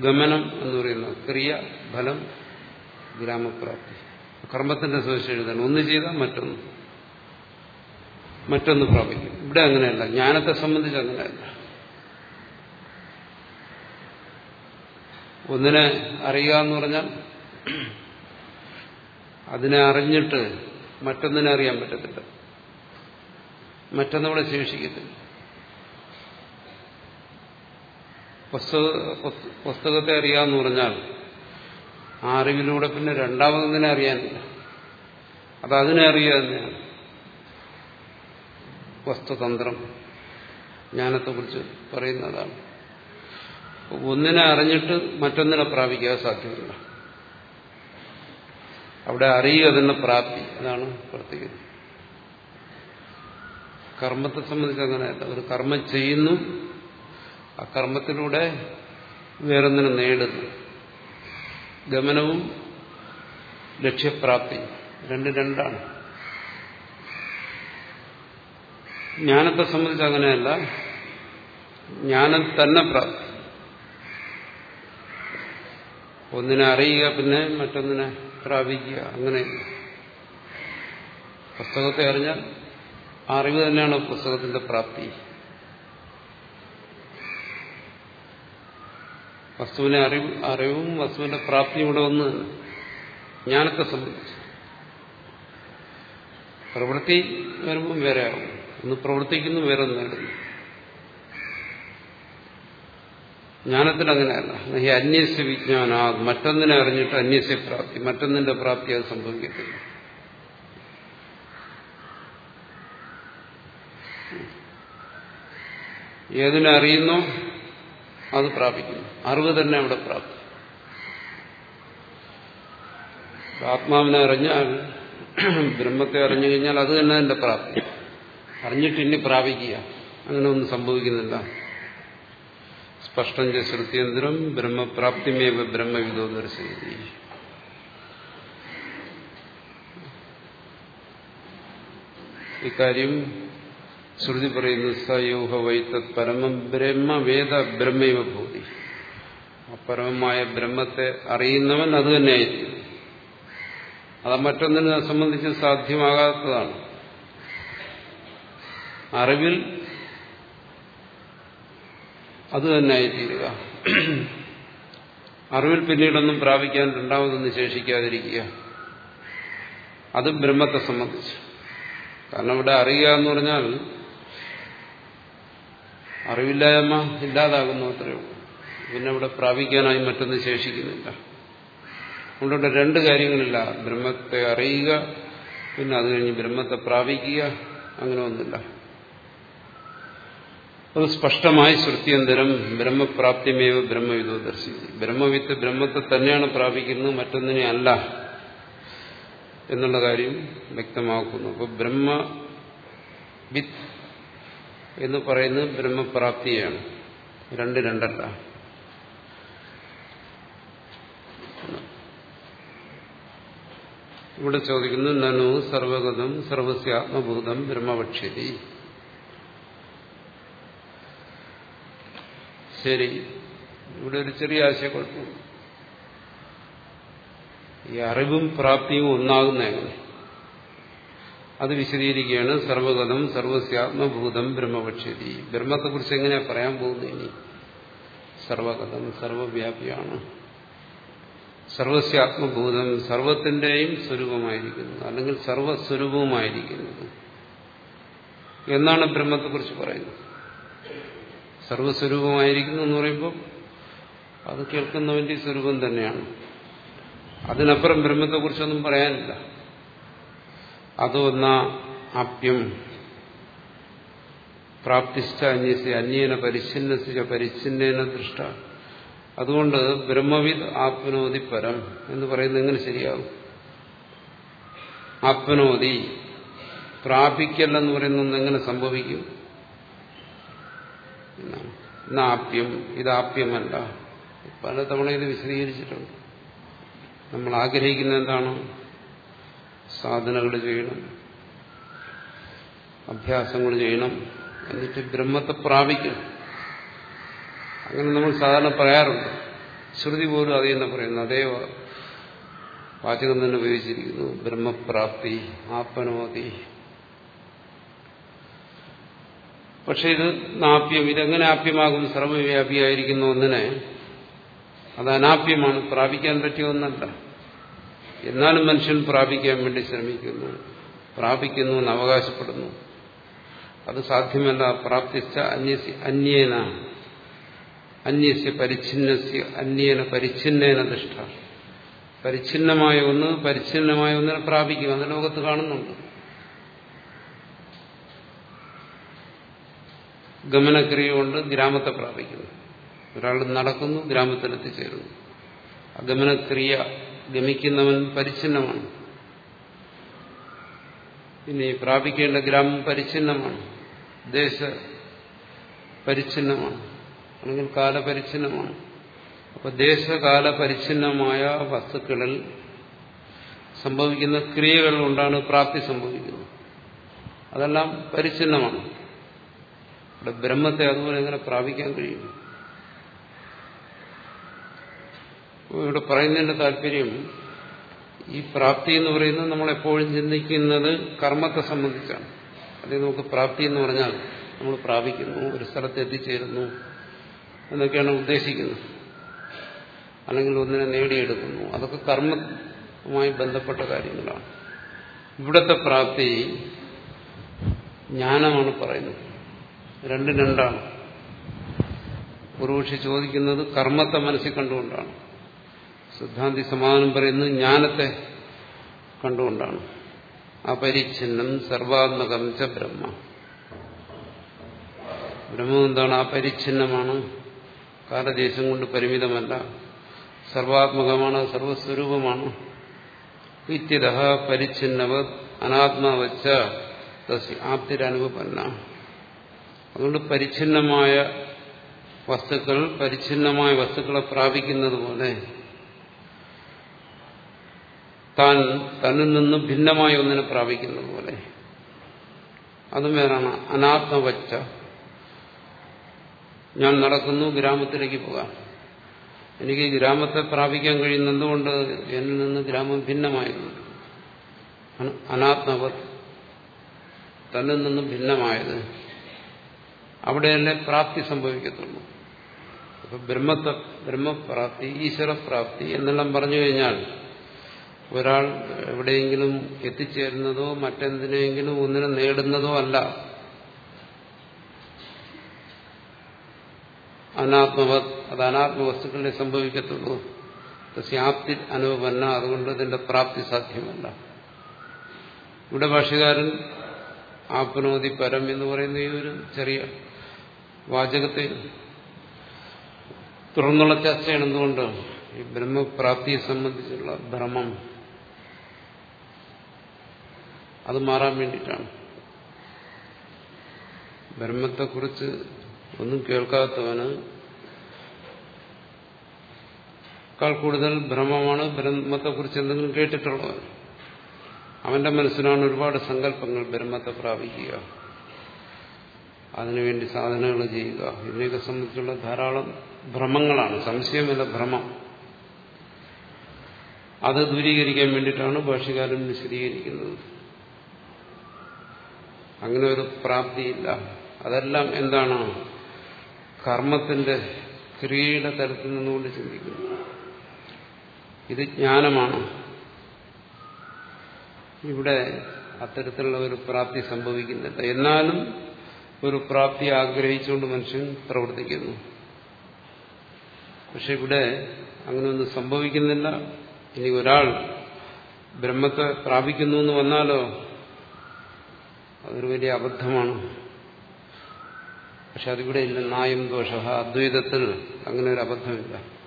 ഗമനം എന്ന് പറയുന്ന ക്രിയ ഫലം ഗ്രാമപ്രാപ്തി. കർമ്മത്തിന്റെ സവിശേഷതയാണ് ഒന്ന് ചെയ്താൽ മറ്റൊന്ന്. മറ്റൊന്ന് പ്രാപിക്കും. ഇവിടെ അങ്ങനെയല്ല. ജ്ഞാനത്തെ സംബന്ധിച്ച് അങ്ങനെയല്ല. ഒന്നിനെ അറിയുക എന്ന് പറഞ്ഞാൽ അതിനെ അറിഞ്ഞിട്ട് മറ്റൊന്നിനെ അറിയാൻ പറ്റത്തില്ല. മറ്റൊന്നിവിടെ ശേഷിക്കത്തില്ല. പുസ്തകത്തെ അറിയാന്ന് പറഞ്ഞാൽ ആ അറിവിലൂടെ പിന്നെ രണ്ടാമതൊന്നിനെ അറിയാനില്ല. അത് അതിനെ അറിയുക തന്നെയാണ്. വസ്തുതന്ത്രം. ജ്ഞാനത്തെക്കുറിച്ച് പറയുന്നതാണ്. ഒന്നിനെ അറിഞ്ഞിട്ട് മറ്റൊന്നിനെ പ്രാപിക്കുക സാധ്യമല്ല അവിടെ അറിയുക തന്നെ പ്രാപ്തി അതാണ് പ്രത്യേകത. കർമ്മത്തെ സംബന്ധിച്ച് അങ്ങനെയല്ല. ഒരു കർമ്മം ചെയ്യുന്നു ആ കർമ്മത്തിലൂടെ വേറൊന്നിനെ നേടുന്നു. ഗമനവും ലക്ഷ്യപ്രാപ്തി രണ്ട് രണ്ടാണ്. ജ്ഞാനത്തെ സംബന്ധിച്ച് അങ്ങനെയല്ല. ജ്ഞാനം തന്നെ പ്രാപ്തി. ഒന്നിനെ അറിയുക പിന്നെ മറ്റൊന്നിനെ പ്രാപിക്കുക. അങ്ങനെ പുസ്തകത്തെ അറിഞ്ഞാൽ ആ അറിവ് തന്നെയാണ് പുസ്തകത്തിന്റെ പ്രാപ്തി. വസ്തുവിനെ അറിവ് അറിവും വസ്തുവിന്റെ പ്രാപ്തിയും കൂടെ ഒന്ന് ജ്ഞാനത്തെ സംബന്ധിച്ച്. പ്രവൃത്തി വരുമ്പം വേറെ ആവും ഒന്ന് പ്രവർത്തിക്കുന്നു വേറെ ഒന്ന് നേടുന്നു ജ്ഞാനത്തിൽ അങ്ങനെയല്ല ഈ അന്യസ്യ വിജ്ഞാന മറ്റൊന്നിനെ അറിഞ്ഞിട്ട് അന്യസ്യ പ്രാപ്തി മറ്റൊന്നിന്റെ പ്രാപ്തി അത് സംഭവിക്കത്തില്ല. ഏതിനെ അറിയുന്നോ? അത് പ്രാപിക്കുന്നു. അറിവ് തന്നെ അവിടെ പ്രാപ്തി. ആത്മാവിനെ അറിഞ്ഞാൽ ബ്രഹ്മത്തെ അറിഞ്ഞു കഴിഞ്ഞാൽ അത് തന്നെ അതിന്റെ പ്രാപ്തി. അറിഞ്ഞിട്ട് ഇനി പ്രാപിക്കുക. അങ്ങനെ ഒന്നും സംഭവിക്കുന്നില്ല. സ്പഷ്ടം ശ്രുത്യന്തരം ബ്രഹ്മപ്രാപ്തിമേവ ബ്രഹ്മവിദോ ദർശയതി. ഇക്കാര്യം ശ്രുതി പറയുന്നു സയോഹ വൈത്തത് പരമം ബ്രഹ്മവേദ ബ്രഹ്മൈവ ഭൂതി. അപരമമായ പരമമായ ബ്രഹ്മത്തെ അറിയുന്നവൻ അത് തന്നെയായിരിക്കും. അത് മറ്റൊന്നിനെ സംബന്ധിച്ച് സാധ്യമാകാത്തതാണ്. അറിവിൽ അത് തന്നെയായി തീരുക അറിവിൽ പിന്നീടൊന്നും പ്രാപിക്കാൻ രണ്ടാമതൊന്നും ശേഷിക്കാതിരിക്കുക. അത് ബ്രഹ്മത്തെ സംബന്ധിച്ച്. കാരണം ഇവിടെ അറിയുക എന്ന് പറഞ്ഞാൽ അറിവില്ലായ്മ ഇല്ലാതാകുന്നു അത്രയേ ഉള്ളൂ. പിന്നെ ഇവിടെ പ്രാപിക്കാനായി മറ്റൊന്നും ശേഷിക്കുന്നില്ല. അതുകൊണ്ടിവിടെ രണ്ട് കാര്യങ്ങളില്ല. ബ്രഹ്മത്തെ അറിയുക പിന്നെ അത് കഴിഞ്ഞ് ബ്രഹ്മത്തെ പ്രാപിക്കുക അങ്ങനെ ഒന്നില്ല അത് സ്പഷ്ടമായി ശ്രുത്യന്തരം ബ്രഹ്മപ്രാപ്തിമേവ ബ്രഹ്മവിദോ ദർശിച്ചു. ബ്രഹ്മവിത്ത് ബ്രഹ്മത്തെ തന്നെയാണ് പ്രാപിക്കുന്നത് മറ്റൊന്നിനെ അല്ല എന്നുള്ള കാര്യം വ്യക്തമാക്കുന്നു. അപ്പോൾ ബ്രഹ്മവിത്ത് എന്ന് പറയുന്നത് ബ്രഹ്മപ്രാപ്തിയാണ്. രണ്ട് രണ്ടല്ല. ഇവിടെ ചോദിക്കുന്നു നനു സർവഗതം സർവസ്യ ആത്മഭൂതം ശരി. ഇവിടെ ഒരു ചെറിയ ആശയക്കുഴപ്പം. ഈ അറിവും പ്രാപ്തിയും ഒന്നാകുന്ന. എങ്ങനെ അത് വിശദീകരിക്കുകയാണ്. സർവഗതം സർവസ്യാത്മഭൂതം ബ്രഹ്മപക്ഷ്യതി ബ്രഹ്മത്തെക്കുറിച്ച് എങ്ങനെയാ പറയാൻ പോകുന്നത് ഇനി? സർവഗതം സർവവ്യാപിയാണ്. സർവസ്യാത്മഭൂതം സർവത്തിന്റെയും സ്വരൂപമായിരിക്കുന്നു. അല്ലെങ്കിൽ സർവസ്വരൂപവുമായിരിക്കുന്നത് എന്നാണ് ബ്രഹ്മത്തെക്കുറിച്ച് പറയുന്നത്. സർവസ്വരൂപമായിരിക്കുന്നു എന്ന് പറയുമ്പോൾ അത് കേൾക്കുന്നവന്റെ സ്വരൂപം തന്നെയാണ്. അതിനപ്പുറം ബ്രഹ്മത്തെക്കുറിച്ചൊന്നും പറയാനില്ല. അതൊന്ന ആപ്യം പ്രാപ്തിഷ്ഠ അന്യസി അന്യേന പരിച്ഛിന്നസിച്ച പരിച്ഛിന്നേന ദൃഷ്ട. അതുകൊണ്ട് ബ്രഹ്മവിദ് ആത്മനോതി പരം എന്ന് പറയുന്നത് എങ്ങനെ ശരിയാകും? ആത്മനോതി പ്രാപിക്കല്ലെന്ന് പറയുന്നത് എങ്ങനെ സംഭവിക്കും? ആപ്യം ഇത് ആപ്യമല്ല പലതവണ ഇത് വിശദീകരിച്ചിട്ടുണ്ട്. നമ്മൾ ആഗ്രഹിക്കുന്ന എന്താണ്? സാധനകൾ ചെയ്യണം. അഭ്യാസങ്ങൾ ചെയ്യണം. എന്നിട്ട് ബ്രഹ്മത്തെ പ്രാപിക്കണം. അങ്ങനെ നമ്മൾ സാധാരണ പറയാറുണ്ട്. ശ്രുതി പോലും അത് തന്നെ പറയുന്നു. അതേ വാചകം തന്നെ ഉപയോഗിച്ചിരിക്കുന്നു. ബ്രഹ്മപ്രാപ്തി ആപ്പനോതി പക്ഷെ ഇത് നാപ്യം ഇതെങ്ങനെ ആപ്യമാകും? സർവവ്യാപിയായിരിക്കുന്ന ഒന്നിനെ അത് അനാപ്യമാണ് പ്രാപിക്കാൻ പറ്റിയ ഒന്നല്ല. എന്നാലും മനുഷ്യൻ പ്രാപിക്കാൻ വേണ്ടി ശ്രമിക്കുന്നു. പ്രാപിക്കുന്നു എന്ന് അവകാശപ്പെടുന്നു. അത് സാധ്യമല്ല. പ്രാപ്തിച്ച അന്യസ്യ അന്യേന. അന്യസ്യ പരിച്ഛിന്നസ്യ അന്യേന പരിച്ഛിന്നേന ദൃഷ്ട പരിച്ഛിന്നമായ ഒന്ന് പരിച്ഛിന്നമായ ഒന്നിനെ പ്രാപിക്കും. അത് ലോകത്ത് കാണുന്നുണ്ട്. ഗമനക്രിയ കൊണ്ട് ഗ്രാമത്തെ പ്രാപിക്കുന്നു. ഒരാൾ നടക്കുന്നു ഗ്രാമത്തിലെത്തിച്ചേരുന്നു. ഗമനക്രിയ ഗമിക്കുന്നവൻ പരിച്ഛിന്നമാണ്. ഇനി പ്രാപിക്കേണ്ട ഗ്രാമം പരിച്ഛിന്നമാണ്. ദേശ പരിച്ഛിന്നമാണ്. അല്ലെങ്കിൽ കാലപരിച്ഛിന്നമാണ് അപ്പൊ ദേശകാല പരിച്ഛിന്നമായ വസ്തുക്കളിൽ സംഭവിക്കുന്ന ക്രിയകൾ കൊണ്ടാണ് പ്രാപ്തി സംഭവിക്കുന്നത്. അതെല്ലാം പരിച്ഛിന്നമാണ്. ഇവിടെ ബ്രഹ്മത്തെ അതുപോലെ എങ്ങനെ പ്രാപിക്കാൻ കഴിയും? ഇവിടെ പറയുന്നതിന്റെ താല്പര്യം ഈ പ്രാപ്തി എന്ന് പറയുന്നത് നമ്മൾ എപ്പോഴും ചിന്തിക്കുന്നത് കർമ്മത്തെ സംബന്ധിച്ചാണ്. അതേ നമുക്ക് പ്രാപ്തി എന്ന് പറഞ്ഞാൽ നമ്മൾ പ്രാപിക്കുന്നു ഒരു സ്ഥലത്ത് എത്തിച്ചേരുന്നു എന്നൊക്കെയാണ് ഉദ്ദേശിക്കുന്നത്. അല്ലെങ്കിൽ ഒന്നിനെ നേടിയെടുക്കുന്നു. അതൊക്കെ കർമ്മവുമായി ബന്ധപ്പെട്ട കാര്യങ്ങളാണ്. ഇവിടത്തെ പ്രാപ്തി ജ്ഞാനമാണ് പറയുന്നത്. രണ്ടും രണ്ടാണ്. ഒരുപക്ഷെ ചോദിക്കുന്നത് കർമ്മത്തെ മനസ്സിൽ കണ്ടുകൊണ്ടാണ്. സിദ്ധാന്തി സമാനം പറയുന്നത് ജ്ഞാനത്തെ കണ്ടുകൊണ്ടാണ്. അപരിച്ഛിന്നം സർവാത്മകം ച ബ്രഹ്മ. ബ്രഹ്മം എന്താണ്? അപരിച്ഛിന്നമാണ്. കാലദേശം കൊണ്ട് പരിമിതമല്ല. സർവാത്മകമാണ് സർവസ്വരൂപമാണ്. ഇത്യത പരിച്ഛിന്നവ അനാത്മാവച്ച ആപ്തിരനുപന്ന അതുകൊണ്ട് പരിച്ഛിന്നമായ വസ്തുക്കൾ പരിച്ഛിന്നമായ വസ്തുക്കളെ പ്രാപിക്കുന്നത് പോലെ താൻ തന്നിൽ നിന്ന് ഭിന്നമായ ഒന്നിനെ പ്രാപിക്കുന്നത് പോലെ. അതും വേറാണ്. അനാത്മവച്ച ഞാൻ നടക്കുന്നു ഗ്രാമത്തിലേക്ക് പോകാം. എനിക്ക് ഗ്രാമത്തെ പ്രാപിക്കാൻ കഴിയുന്നതുകൊണ്ട് എന്നിൽ നിന്ന് ഗ്രാമം ഭിന്നമായി അനാത്മവത് തന്നിൽ നിന്നും ഭിന്നമായത്. അവിടെയല്ലേ പ്രാപ്തി സംഭവിക്കത്തുള്ളൂ. അപ്പൊ ബ്രഹ്മത്വ ബ്രഹ്മപ്രാപ്തി ഈശ്വരപ്രാപ്തി എന്നെല്ലാം പറഞ്ഞു കഴിഞ്ഞാൽ ഒരാൾ എവിടെയെങ്കിലും എത്തിച്ചേരുന്നതോ മറ്റെന്തിനെങ്കിലും ഒന്നിനെ നേടുന്നതോ അല്ല. അനാത്മവ അത് അനാത്മവസ്തുക്കളെ സംഭവിക്കത്തുള്ളൂ. സ്യാപ്തി അനുപന്ന അതുകൊണ്ട് ഇതിന്റെ പ്രാപ്തി സാധ്യമല്ല. ഇവിടെ ഭാഷകാരൻ ആപ്നോതി പരം എന്ന് പറയുന്ന ഈ ഒരു ചെറിയ വാചകത്തെ തുടർന്നുള്ള ചർച്ചയാണ് എന്തുകൊണ്ട് ഈ ബ്രഹ്മപ്രാപ്തിയെ സംബന്ധിച്ചുള്ള ഭ്രമം. അത് മാറാൻ വേണ്ടിയിട്ടാണ്. ബ്രഹ്മത്തെക്കുറിച്ച് ഒന്നും കേൾക്കാത്തവന് ക്കാൾ കൂടുതൽ ഭ്രമമാണ് ബ്രഹ്മത്തെക്കുറിച്ച് എന്തെങ്കിലും കേട്ടിട്ടുള്ളവൻ. അവന്റെ മനസ്സിലാണ് ഒരുപാട് സങ്കല്പങ്ങൾ ബ്രഹ്മത്തെ പ്രാപിക്കുക. അതിനുവേണ്ടി സാധനങ്ങൾ ചെയ്യുക. ഇതിനെയൊക്കെ സംബന്ധിച്ചുള്ള ധാരാളം ഭ്രമങ്ങളാണ്. സംശയമല്ല ഭ്രമം. അത് ദൂരീകരിക്കാൻ വേണ്ടിയിട്ടാണ് ഭാഷകാരൻ വിശദീകരിക്കുന്നത്. അങ്ങനെ ഒരു പ്രാപ്തിയില്ല. അതെല്ലാം എന്താണ്? കർമ്മത്തിന്റെ ക്രിയയുടെ തരത്തിൽ നിന്നുകൊണ്ട് ചിന്തിക്കുന്നു. ഇത് ജ്ഞാനമാണ്. ഇവിടെ അത്തരത്തിലുള്ള ഒരു പ്രാപ്തി സംഭവിക്കുന്നില്ല. എന്നാലും ഒരു പ്രാപ്തി ആഗ്രഹിച്ചുകൊണ്ട് മനുഷ്യൻ പ്രവർത്തിക്കുന്നു. പക്ഷെ ഇവിടെ അങ്ങനെയൊന്നും സംഭവിക്കുന്നില്ല. ഇനി ഒരാൾ ബ്രഹ്മത്തെ പ്രാപിക്കുന്നു എന്ന് വന്നാലോ അതൊരു വലിയ അബദ്ധമാണ്. പക്ഷെ അതിവിടെ ഇല്ല. നായം ദോഷ. അദ്വൈതത്തിൽ അങ്ങനെ ഒരു അബദ്ധമില്ല.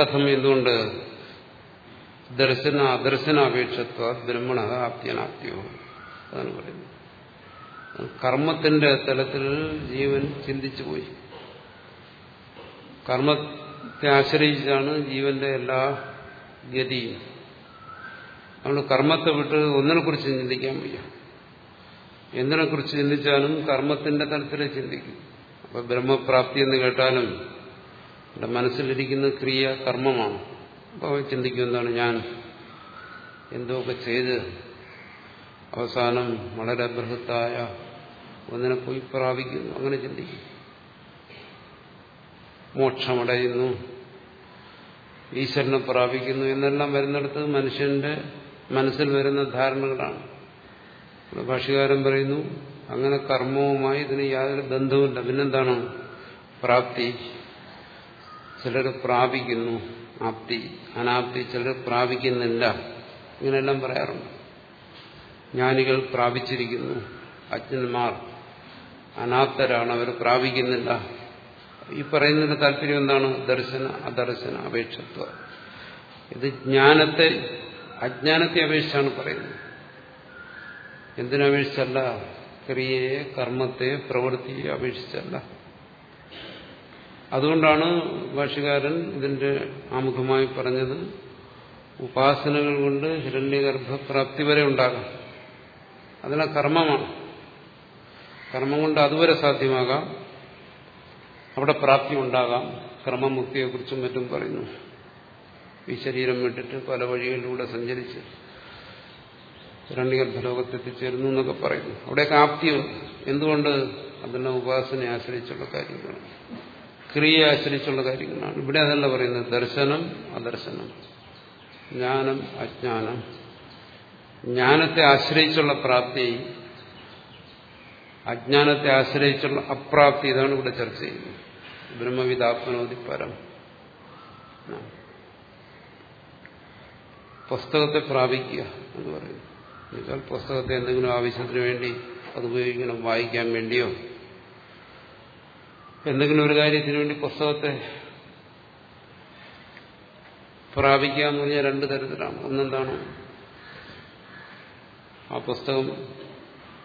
കഥം എന്തുകൊണ്ട് ദർശന അദർശനാപേക്ഷത്വ ബ്രഹ്മണ ആപ്തിയനാപ്തിയോ അതാണ് പറയുന്നത്. കർമ്മത്തിന്റെ തലത്തിൽ ജീവൻ ചിന്തിച്ചു പോയി. കർമ്മത്തെ ആശ്രയിച്ചാണ് ജീവന്റെ എല്ലാ ഗതിയും. അതുകൊണ്ട് കർമ്മത്തെ വിട്ട് ഒന്നിനെക്കുറിച്ച് ചിന്തിക്കാൻ വയ്യ. എന്തിനെക്കുറിച്ച് ചിന്തിച്ചാലും കർമ്മത്തിന്റെ തലത്തിലേ ചിന്തിക്കും. അപ്പൊ ബ്രഹ്മപ്രാപ്തി എന്ന് കേട്ടാലും എന്റെ മനസ്സിലിരിക്കുന്ന ക്രിയ കർമ്മമാണ്. അപ്പോൾ ചിന്തിക്കും എന്താണ് ഞാൻ എന്തൊക്കെ ചെയ്ത് അവസാനം വളരെ ബൃഹത്തായ ഒന്നിനെ പോയി പ്രാപിക്കുന്നു അങ്ങനെ ചിന്തിക്കും മോക്ഷമടയുന്നു. ഈശ്വരനെ പ്രാപിക്കുന്നു എന്നെല്ലാം വരുന്നിടത്ത് മനുഷ്യന്റെ മനസ്സിൽ വരുന്ന ധാരണകളാണ്. ഭാഷകാരൻ പറയുന്നു അങ്ങനെ കർമ്മവുമായി ഇതിന് യാതൊരു ബന്ധവുമില്ല. പിന്നെന്താണ്? പ്രാപ്തി. ചിലർ പ്രാപിക്കുന്നു ആപ്തി അനാപ്തി ചിലർ പ്രാപിക്കുന്നില്ല. ഇങ്ങനെയെല്ലാം പറയാറുണ്ട്. ജ്ഞാനികൾ പ്രാപിച്ചിരിക്കുന്നു അജ്ഞന്മാർ. അനാപ്തരാണ് അവർ പ്രാപിക്കുന്നില്ല. ഈ പറയുന്നതിന്റെ താല്പര്യം എന്താണ്? ദർശന അദർശന അപേക്ഷത്വ. ഇത് ജ്ഞാനത്തെ അജ്ഞാനത്തെ അപേക്ഷിച്ചാണ് പറയുന്നത്. എന്തിനപേക്ഷിച്ചല്ല ക്രിയയെ കർമ്മത്തെ പ്രവൃത്തിയെ അപേക്ഷിച്ചല്ല. അതുകൊണ്ടാണ് ഭാഷകാരൻ ഇതിന്റെ ആമുഖമായി പറഞ്ഞത് ഉപാസനകൾ കൊണ്ട് ഹിരണ്യഗർഭപ്രാപ്തി വരെ ഉണ്ടാകാം. അതിനെ കർമ്മമാണ്. കർമ്മം കൊണ്ട് അതുവരെ സാധ്യമാകാം. അവിടെ പ്രാപ്തി ഉണ്ടാകാം ക്രമമുക്തിയെക്കുറിച്ചും മറ്റും പറയുന്നു. ഈ ശരീരം വിട്ടിട്ട് പല വഴികളിലൂടെ സഞ്ചരിച്ച് രണ്ടികർഭലോകത്തെത്തിച്ചേരുന്നു എന്നൊക്കെ പറയുന്നു. അവിടെയൊക്കെ ആപ്തിയുണ്ട്. എന്തുകൊണ്ട്? അതെല്ലാം ഉപാസനയെ ആശ്രയിച്ചുള്ള കാര്യങ്ങളാണ്. ക്രിയയെ ആശ്രയിച്ചുള്ള കാര്യങ്ങളാണ്. ഇവിടെ അതല്ല പറയുന്നത്. ദർശനം അദർശനം. ജ്ഞാനം അജ്ഞാനം. ജ്ഞാനത്തെ ആശ്രയിച്ചുള്ള പ്രാപ്തി അജ്ഞാനത്തെ ആശ്രയിച്ചുള്ള അപ്രാപ്തി ഇതാണ് ഇവിടെ ചർച്ച ചെയ്യുന്നത്. ബ്രഹ്മവിദാത്മനോതി പരം. പുസ്തകത്തെ പ്രാപിക്കുക എന്ന് പറയുന്നു. എന്നുവെച്ചാൽ പുസ്തകത്തെ എന്തെങ്കിലും ആവശ്യത്തിന് വേണ്ടി അത് ഉപയോഗിക്കണം വായിക്കാൻ വേണ്ടിയോ? എന്തെങ്കിലും ഒരു കാര്യത്തിന് വേണ്ടി പുസ്തകത്തെ പ്രാപിക്കുക എന്ന് പറഞ്ഞാൽ രണ്ട് തരത്തിലാണ്. ഒന്നെന്താണ്? ആ പുസ്തകം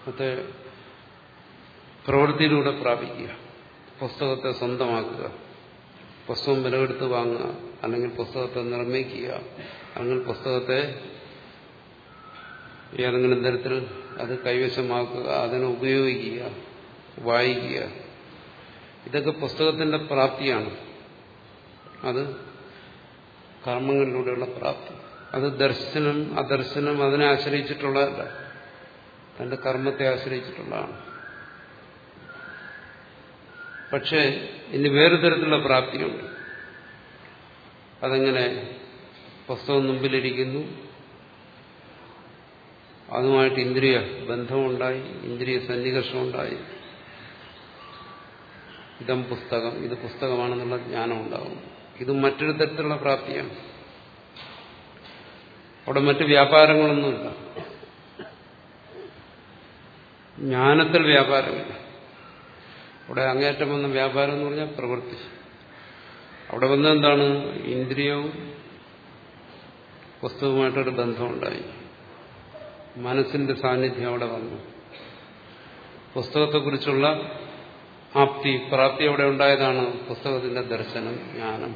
മറ്റേ പ്രവൃത്തിയിലൂടെ പ്രാപിക്കുക. പുസ്തകത്തെ സ്വന്തമാക്കുക. പുസ്തകം വിലവെടുത്ത് വാങ്ങുക. അല്ലെങ്കിൽ പുസ്തകത്തെ നിർമ്മിക്കുക. അല്ലെങ്കിൽ പുസ്തകത്തെ ഏതെങ്കിലും തരത്തിൽ അത് കൈവശമാക്കുക. അതിനെ ഉപയോഗിക്കുക. വായിക്കുക. ഇതൊക്കെ പുസ്തകത്തിന്റെ പ്രാപ്തിയാണ്. അത് കർമ്മങ്ങളിലൂടെയുള്ള പ്രാപ്തി. അത് ദർശനം അദർശനം അതിനെ ആശ്രയിച്ചിട്ടുള്ളതല്ല. തന്റെ കർമ്മത്തെ ആശ്രയിച്ചിട്ടുള്ളതാണ്. പക്ഷേ ഇനി വേറെ തരത്തിലുള്ള പ്രാപ്തിയുണ്ട്. അതെങ്ങനെ പുസ്തകം മുമ്പിലിരിക്കുന്നു. അതുമായിട്ട് ഇന്ദ്രിയ ബന്ധമുണ്ടായി ഇന്ദ്രിയ സന്നികർഷമുണ്ടായി. ഇതം പുസ്തകം ഇത് പുസ്തകമാണെന്നുള്ള ജ്ഞാനം ഉണ്ടാകും ഇത് മറ്റൊരു തരത്തിലുള്ള പ്രാപ്തിയാണ്. അവിടെ മറ്റ് വ്യാപാരങ്ങളൊന്നുമില്ല. ജ്ഞാനത്തിൽ വ്യാപാരമില്ല. അവിടെ അങ്ങേറ്റം വന്ന വ്യാപാരം എന്ന് പറഞ്ഞാൽ പ്രവൃത്തി അവിടെ വന്ന എന്താണ്? ഇന്ദ്രിയവും വസ്തുവുമായിട്ടൊരു ബന്ധമുണ്ടായി. മനസ്സിന്റെ സാന്നിധ്യം അവിടെ വന്നു. പുസ്തകത്തെക്കുറിച്ചുള്ള ആപ്തി പ്രാപ്തി അവിടെ ഉണ്ടായതാണ് പുസ്തകത്തിന്റെ ദർശനം ജ്ഞാനം.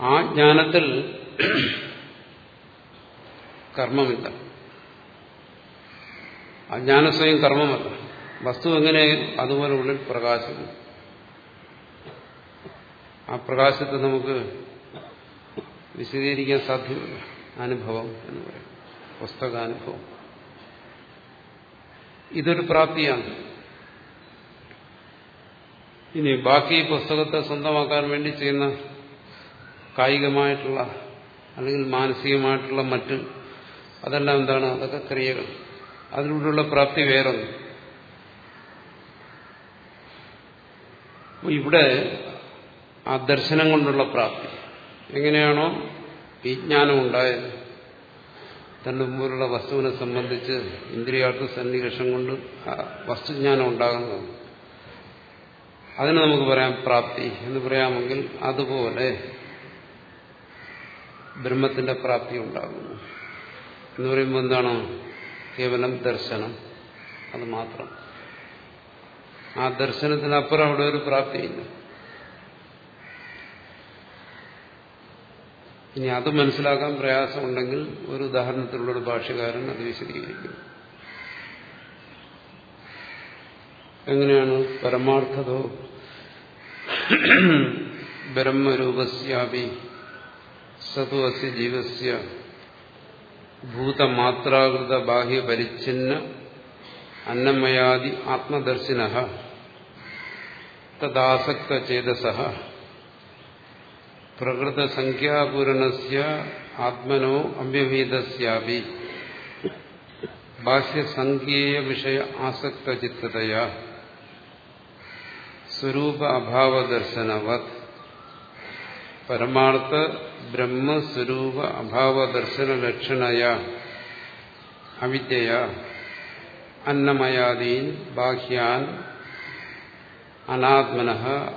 ആ ജ്ഞാനത്തിൽ കർമ്മമില്ല. ആ ജ്ഞാനം സ്വയം കർമ്മമല്ല. വസ്തു എങ്ങനെ അതുപോലെ ഉള്ളിൽ പ്രകാശം ആ പ്രകാശത്തെ നമുക്ക് വിശദീകരിക്കാൻ സാധ്യമല്ല. അനുഭവം എന്ന് പറയും. പുസ്തകാനുഭവം. ഇതൊരു പ്രാപ്തിയാണ്. ഇനി ബാക്കി പുസ്തകത്തെ സ്വന്തമാക്കാൻ വേണ്ടി ചെയ്യുന്ന കായികമായിട്ടുള്ള അല്ലെങ്കിൽ മാനസികമായിട്ടുള്ള മറ്റ് അതെല്ലാം എന്താണ്? അതൊക്കെ ക്രിയകൾ. അതിലൂടെയുള്ള പ്രാപ്തി വേറൊന്നും. ഇവിടെ ആ ദർശനം കൊണ്ടുള്ള പ്രാപ്തി. എങ്ങനെയാണോ വിജ്ഞാനം ഉണ്ടായത്. തന്റെ മുമ്പിലുള്ള വസ്തുവിനെ സംബന്ധിച്ച് ഇന്ദ്രിയാർത്ഥ സന്നിവേഷം കൊണ്ട് വസ്തുജ്ഞാനം ഉണ്ടാകുന്നത് അതിന് നമുക്ക് പറയാം പ്രാപ്തി എന്ന് പറയാമെങ്കിൽ അതുപോലെ ബ്രഹ്മത്തിന്റെ പ്രാപ്തി ഉണ്ടാകുന്നു. എന്ന് പറയുമ്പോൾ എന്താണോ? കേവലം ദർശനം. അത് മാത്രം. ആ ദർശനത്തിനപ്പുറം അവിടെ ഒരു പ്രാപ്തിയില്ല. ഇനി അത് മനസ്സിലാക്കാൻ പ്രയാസമുണ്ടെങ്കിൽ ഒരു ഉദാഹരണത്തിലുള്ള ഒരു ഭാഷകാരൻ അത് വിശദീകരിക്കും. എങ്ങനെയാണ്? പരമാർത്ഥതോ ബ്രഹ്മരൂപസ്യാപി സതു ജീവസ്യ ഭൂതമാത്രാകൃത ബാഹ്യപരിച്ഛിന്ന അന്നമയാദി ആത്മദർശിന തദാസക്തചേതസ പ്രകൃതസംഖ്യാപൂരണസ്യ ആത്മനോ അവ്യവീതസ്യാപി ബാഹ്യസംഖ്യേയ വിഷയ ആസക്തചിത്തതയാ സ്വരൂപ അഭാവദർശനവത് പരമാർത്ഥ ബ്രഹ്മസ്വരൂപ അഭാവദർശന ലക്ഷണയ അവിദ്യയ അന്നമയാദീൻ ബാഹ്യാൻ അനാത്മന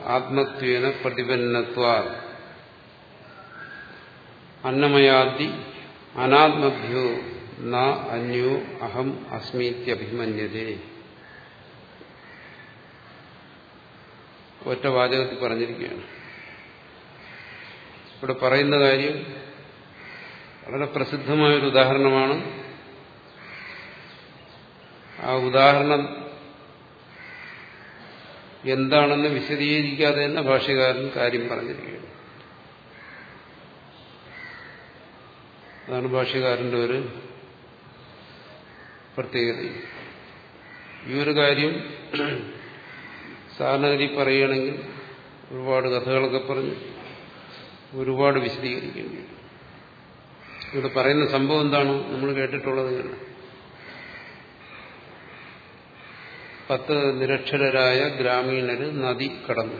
ആത്മത്വേന പ്രതിപന്നത്വാ. അന്നമയാദി അനാത്മഭ്യോ ന അന്യോ അഹം അസ്മീത്യഭിമന്യതേ. ഒറ്റ വാചകത്തിൽ പറഞ്ഞിരിക്കുകയാണ്. ഇവിടെ പറയുന്ന കാര്യം വളരെ പ്രസിദ്ധമായൊരു ഉദാഹരണമാണ്. ആ ഉദാഹരണം എന്താണെന്ന് വിശദീകരിക്കാതെ തന്നെ ഭാഷ്യകാരൻ കാര്യം പറഞ്ഞിരിക്കുകയാണ്. അതാണ് ഭാഷ്യകാരന്റെ ഒരു പ്രത്യേകത ഈ ഒരു കാര്യം സാധാരണഗതി പറയുകയാണെങ്കിൽ ഒരുപാട് കഥകളൊക്കെ പറഞ്ഞ് ഒരുപാട് വിശദീകരിക്കേണ്ടി ഇവിടെ പറയുന്ന സംഭവം എന്താണ്? നമ്മൾ കേട്ടിട്ടുള്ളത് തന്നെ പത്ത് നിരക്ഷരരായ ഗ്രാമീണര് നദി കടന്നു.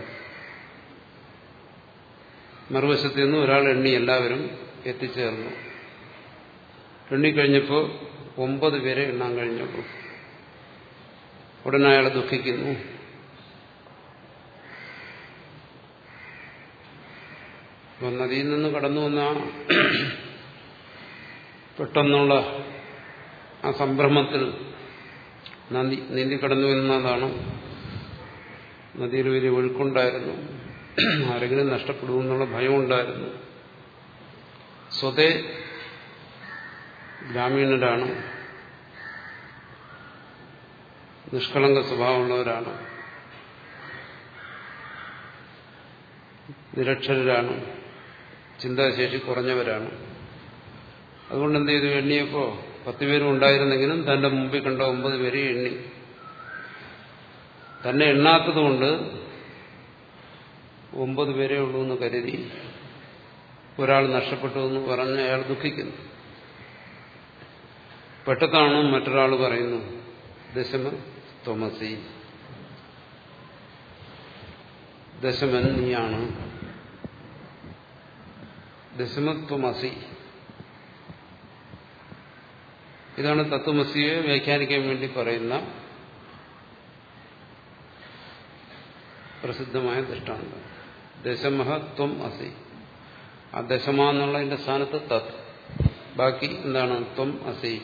മറുവശത്ത് നിന്ന് ഒരാൾ എണ്ണി എല്ലാവരും എത്തിച്ചേർന്നു. എണ്ണിക്കഴിഞ്ഞപ്പോൾ ഒമ്പത് പേരെ എണ്ണാൻ കഴിഞ്ഞപ്പോൾ ഉടനെ അയാൾ ദുഃഖിക്കുന്നു. അപ്പോൾ നദിയിൽ നിന്ന് കടന്നു വന്ന പെട്ടെന്നുള്ള ആ സംഭ്രമത്തിൽ നദി നീന്തി കടന്നു വരുന്നതാണ് നദിയിൽ വലിയ ഒഴുക്കുണ്ടായിരുന്നു. ആരെങ്കിലും നഷ്ടപ്പെടുമെന്നുള്ള ഭയമുണ്ടായിരുന്നു സ്വതേ ഗ്രാമീണരാണ് നിഷ്കളങ്ക സ്വഭാവമുള്ളവരാണ്. നിരക്ഷരരാണ്. ചിന്താശേഷി കുറഞ്ഞവരാണ്. അതുകൊണ്ട് എന്ത് ചെയ്തു? എണ്ണിയപ്പോ പത്തുപേരും ഉണ്ടായിരുന്നെങ്കിലും തന്റെ മുമ്പിൽ കണ്ട ഒമ്പത് പേരെ എണ്ണി. തന്നെ എണ്ണാത്തതുകൊണ്ട് ഒമ്പത് പേരേ ഉള്ളൂ എന്ന് കരുതി ഒരാൾ നഷ്ടപ്പെട്ടു എന്ന് പറഞ്ഞ് അയാൾ ദുഃഖിക്കുന്നു. പെട്ടെന്നാണ് മറ്റൊരാൾ പറയുന്നു ദശമ തോമസി ദശമൻ നീയാണ്. ദശമത്വമസി ഇതാണ് തത്വമസിയെ വ്യാഖ്യാനിക്കാൻ വേണ്ടി പറയുന്ന പ്രസിദ്ധമായ ദൃഷ്ടാന്തം. ദശമഹത്വം അസി. ആ ദശമ എന്നുള്ളതിന്റെ സ്ഥാനത്ത് തത്. ബാക്കി എന്താണ്? ത്വം അസി.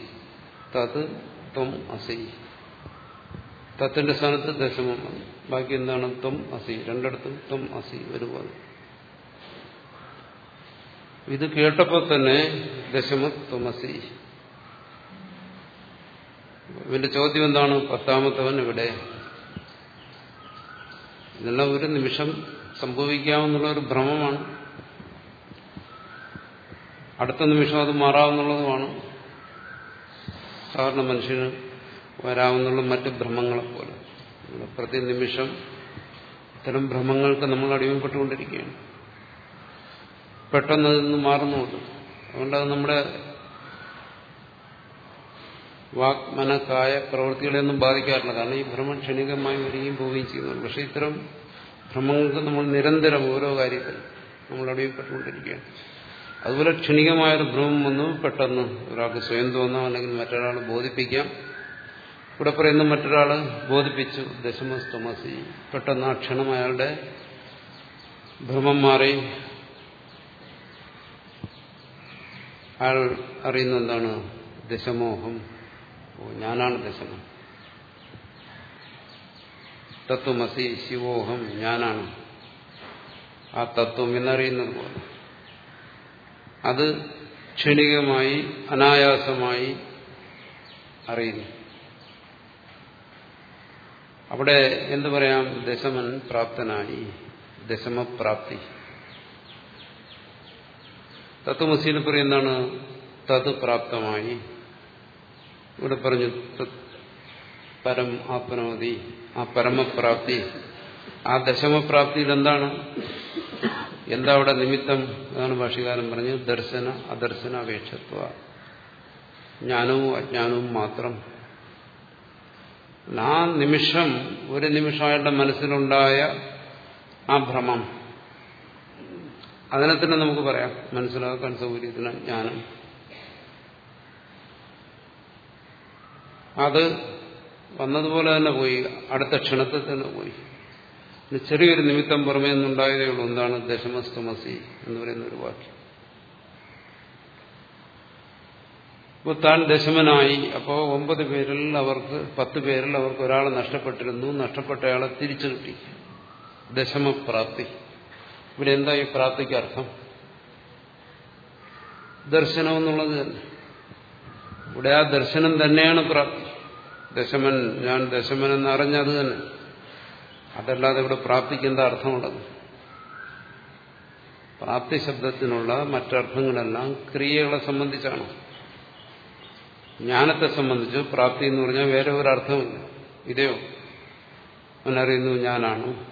തത് ത്വം അസി. തത്തിന്റെ സ്ഥാനത്ത് ദശമം ബാക്കി എന്താണ്? ത്വം അസി. രണ്ടിടത്തും ത്വം അസി ഒരുപോലെ. ഇത് കേട്ടപ്പോൾ തന്നെ ദശമ ത്വമസി ഇവന്റെ ചോദ്യം എന്താണ്? പത്താമത്തവൻ ഇവിടെ ഇതെല്ലാം ഒരു നിമിഷം സംഭവിക്കാമെന്നുള്ള ഒരു ഭ്രമമാണ്. അടുത്ത നിമിഷം അത് മാറാവുന്നുള്ളതുമാണ്. സാധാരണ മനുഷ്യന് വരാവുന്നുള്ള മറ്റ് ഭ്രമങ്ങളെ പോലെ പ്രതി നിമിഷം ഇത്തരം ഭ്രമങ്ങൾക്ക് നമ്മൾ അടിമപ്പെട്ടുകൊണ്ടിരിക്കുകയാണ്. പെട്ടെന്ന് അതിൽ നിന്ന് മാറുന്നുണ്ട്. അതുകൊണ്ട് അത് നമ്മുടെ വാക്മനക്കായ പ്രവൃത്തികളെയൊന്നും ബാധിക്കാറില്ല. കാരണം ഈ ഭ്രമം ക്ഷണികമായി വരികയും പോവുകയും ചെയ്യുന്നു പക്ഷെ ഇത്തരം ഭ്രമങ്ങൾക്ക് നമ്മൾ നിരന്തരം ഓരോ കാര്യത്തിൽ നമ്മൾ അടിയപ്പെട്ടുകൊണ്ടിരിക്കുകയാണ് അതുപോലെ ക്ഷണികമായൊരു ഭ്രമം വന്നു പെട്ടെന്ന് ഒരാൾക്ക് സ്വയം തോന്നാം അല്ലെങ്കിൽ മറ്റൊരാൾ ബോധിപ്പിക്കാം. ഇവിടെ പറയുന്ന മറ്റൊരാൾ ബോധിപ്പിച്ചു ദശമസ്തമസി പെട്ടെന്ന് ആ ക്ഷണം അയാളുടെ ഭ്രമം മാറി. അയാൾ അറിയുന്ന എന്താണ്? ദശമോഹം. ഞാനാണ് ദശമൻ തത്വമസി ശിവോഹം ഞാനാണ്. ആ തത്വം എന്നറിയുന്നത് പോലെ. അത് ക്ഷണികമായി അനായാസമായി അറിയുന്നു. അവിടെ എന്തു പറയാം? ദശമൻ പ്രാപ്തനായി. ദശമപ്രാപ്തി. തത്വമസീനെ പറയുന്നതാണ് തത് പ്രാപ്തമായി. ഇവിടെ പറഞ്ഞു പരം ആത്മനോതി ആ പരമപ്രാപ്തി. ആ ദശമപ്രാപ്തിയിൽ എന്താണ്? എന്താ അവിടെ നിമിത്തം? അതാണ് ഭാഷകാരൻ പറഞ്ഞു ദർശന അദർശന അപേക്ഷത്വ. ജ്ഞാനവും അജ്ഞാനവും മാത്രം. ആ നിമിഷം ഒരു നിമിഷം അയാളുടെ മനസ്സിലുണ്ടായ ആ ഭ്രമം. അതിനെ തന്നെ നമുക്ക് പറയാം. മനസ്സിലാക്കാൻ സൗകര്യത്തിന് ജ്ഞാനം. അത് വന്നതുപോലെ തന്നെ പോയി. അടുത്ത ക്ഷണത്തിൽ തന്നെ പോയി. ചെറിയൊരു നിമിത്തം പുറമേ നിന്നുണ്ടായതേ ഉള്ളൂ. എന്താണ് ദശമസ്തമസി എന്ന് പറയുന്ന ഒരു വാക്യം. അപ്പോൾ താൻ ദശമനായി. അപ്പോൾ ഒമ്പത് പേരിൽ അവർക്ക് പത്ത് പേരിൽ അവർക്ക് ഒരാളെ നഷ്ടപ്പെട്ടിരുന്നു. നഷ്ടപ്പെട്ട അയാളെ തിരിച്ചു കിട്ടി. ദശമപ്രാപ്തി. ഇവിടെ എന്താ ഈ പ്രാപ്തിക്ക് അർത്ഥം? ദർശനം എന്നുള്ളത് തന്നെ. ഇവിടെ ആ ദർശനം തന്നെയാണ് പ്രാപ്തി. ദശമൻ ഞാൻ ദശമൻ എന്ന് അറിഞ്ഞത് തന്നെ. അതല്ലാതെ ഇവിടെ പ്രാപ്തിക്ക് എന്താ അർത്ഥമുള്ളത്? പ്രാപ്തി ശബ്ദത്തിനുള്ള മറ്റർത്ഥങ്ങളെല്ലാം ക്രിയകളെ സംബന്ധിച്ചാണ്. ജ്ഞാനത്തെ സംബന്ധിച്ച് പ്രാപ്തി എന്ന് പറഞ്ഞാൽ വേറെ ഒരു അർത്ഥമില്ല ഇതയോ അവനറിയുന്നു ഞാനാണ്.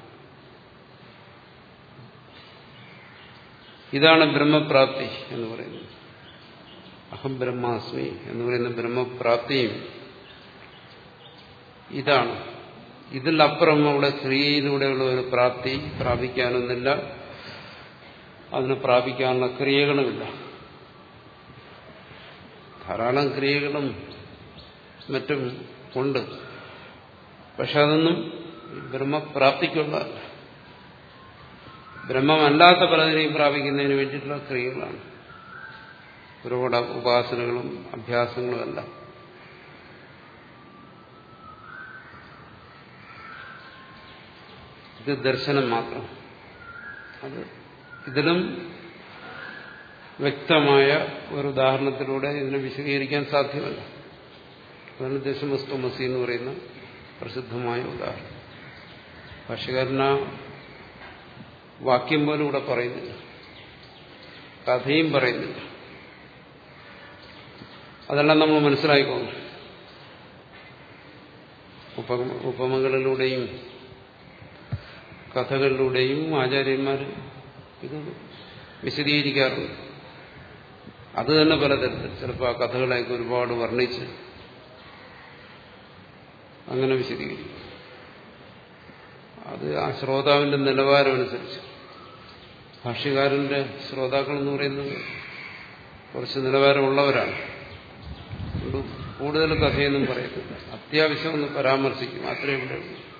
ഇതാണ് ബ്രഹ്മപ്രാപ്തി എന്ന് പറയുന്നത്. അഹം ബ്രഹ്മാസ്മി എന്ന് പറയുന്ന ബ്രഹ്മപ്രാപ്തിയും ഇതാണ്. ഇതിലപ്പുറം അവിടെ ക്രിയയിലൂടെയുള്ള ഒരു പ്രാപ്തി പ്രാപിക്കാനൊന്നില്ല അതിന് പ്രാപിക്കാനുള്ള ക്രിയകളുമില്ല. ധാരാളം ക്രിയകളും മറ്റും ഉണ്ട്. പക്ഷെ അതൊന്നും ബ്രഹ്മപ്രാപ്തിക്കുള്ളതല്ല ബ്രഹ്മമല്ലാത്ത പലതിനെയും പ്രാപിക്കുന്നതിന് വേണ്ടിയിട്ടുള്ള ക്രിയകളാണ്. ഒരുപാട് ഉപാസനകളും അഭ്യാസങ്ങളും എല്ലാം ഇത് ദർശനം മാത്രം. അത് ഇതിലും വ്യക്തമായ ഒരു ഉദാഹരണത്തിലൂടെ ഇതിനെ വിശദീകരിക്കാൻ സാധ്യമല്ല. അതാണ് ദശമസ്തമസി എന്ന് പറയുന്ന പ്രസിദ്ധമായ ഉദാഹരണം. ഭാഷകാരൻ വാക്യം പോലും ഇവിടെ പറയുന്നില്ല. കഥയും പറയുന്നില്ല. അതെല്ലാം നമ്മൾ മനസ്സിലായിക്കോണം ഉപമകളിലൂടെയും കഥകളിലൂടെയും ആചാര്യന്മാർ ഇത് വിശദീകരിക്കാറുണ്ട്. അത് തന്നെ പലതരത്തിൽ. ചിലപ്പോൾ ആ കഥകളെയൊക്കെ ഒരുപാട് വർണിച്ച് അങ്ങനെ വിശദീകരിക്കും. അത് ആ ശ്രോതാവിന്റെ നിലവാരം അനുസരിച്ച് ഭാഷ്യകാരന്റെ ശ്രോതാക്കൾ എന്ന് പറയുന്നത് കുറച്ച് നിലവാരമുള്ളവരാണ്. കൂടുതൽ കഥയൊന്നും പറയത്തില്ല. അത്യാവശ്യം ഒന്ന് പരാമർശിക്കും. അത്രയും ഉള്ളൂ.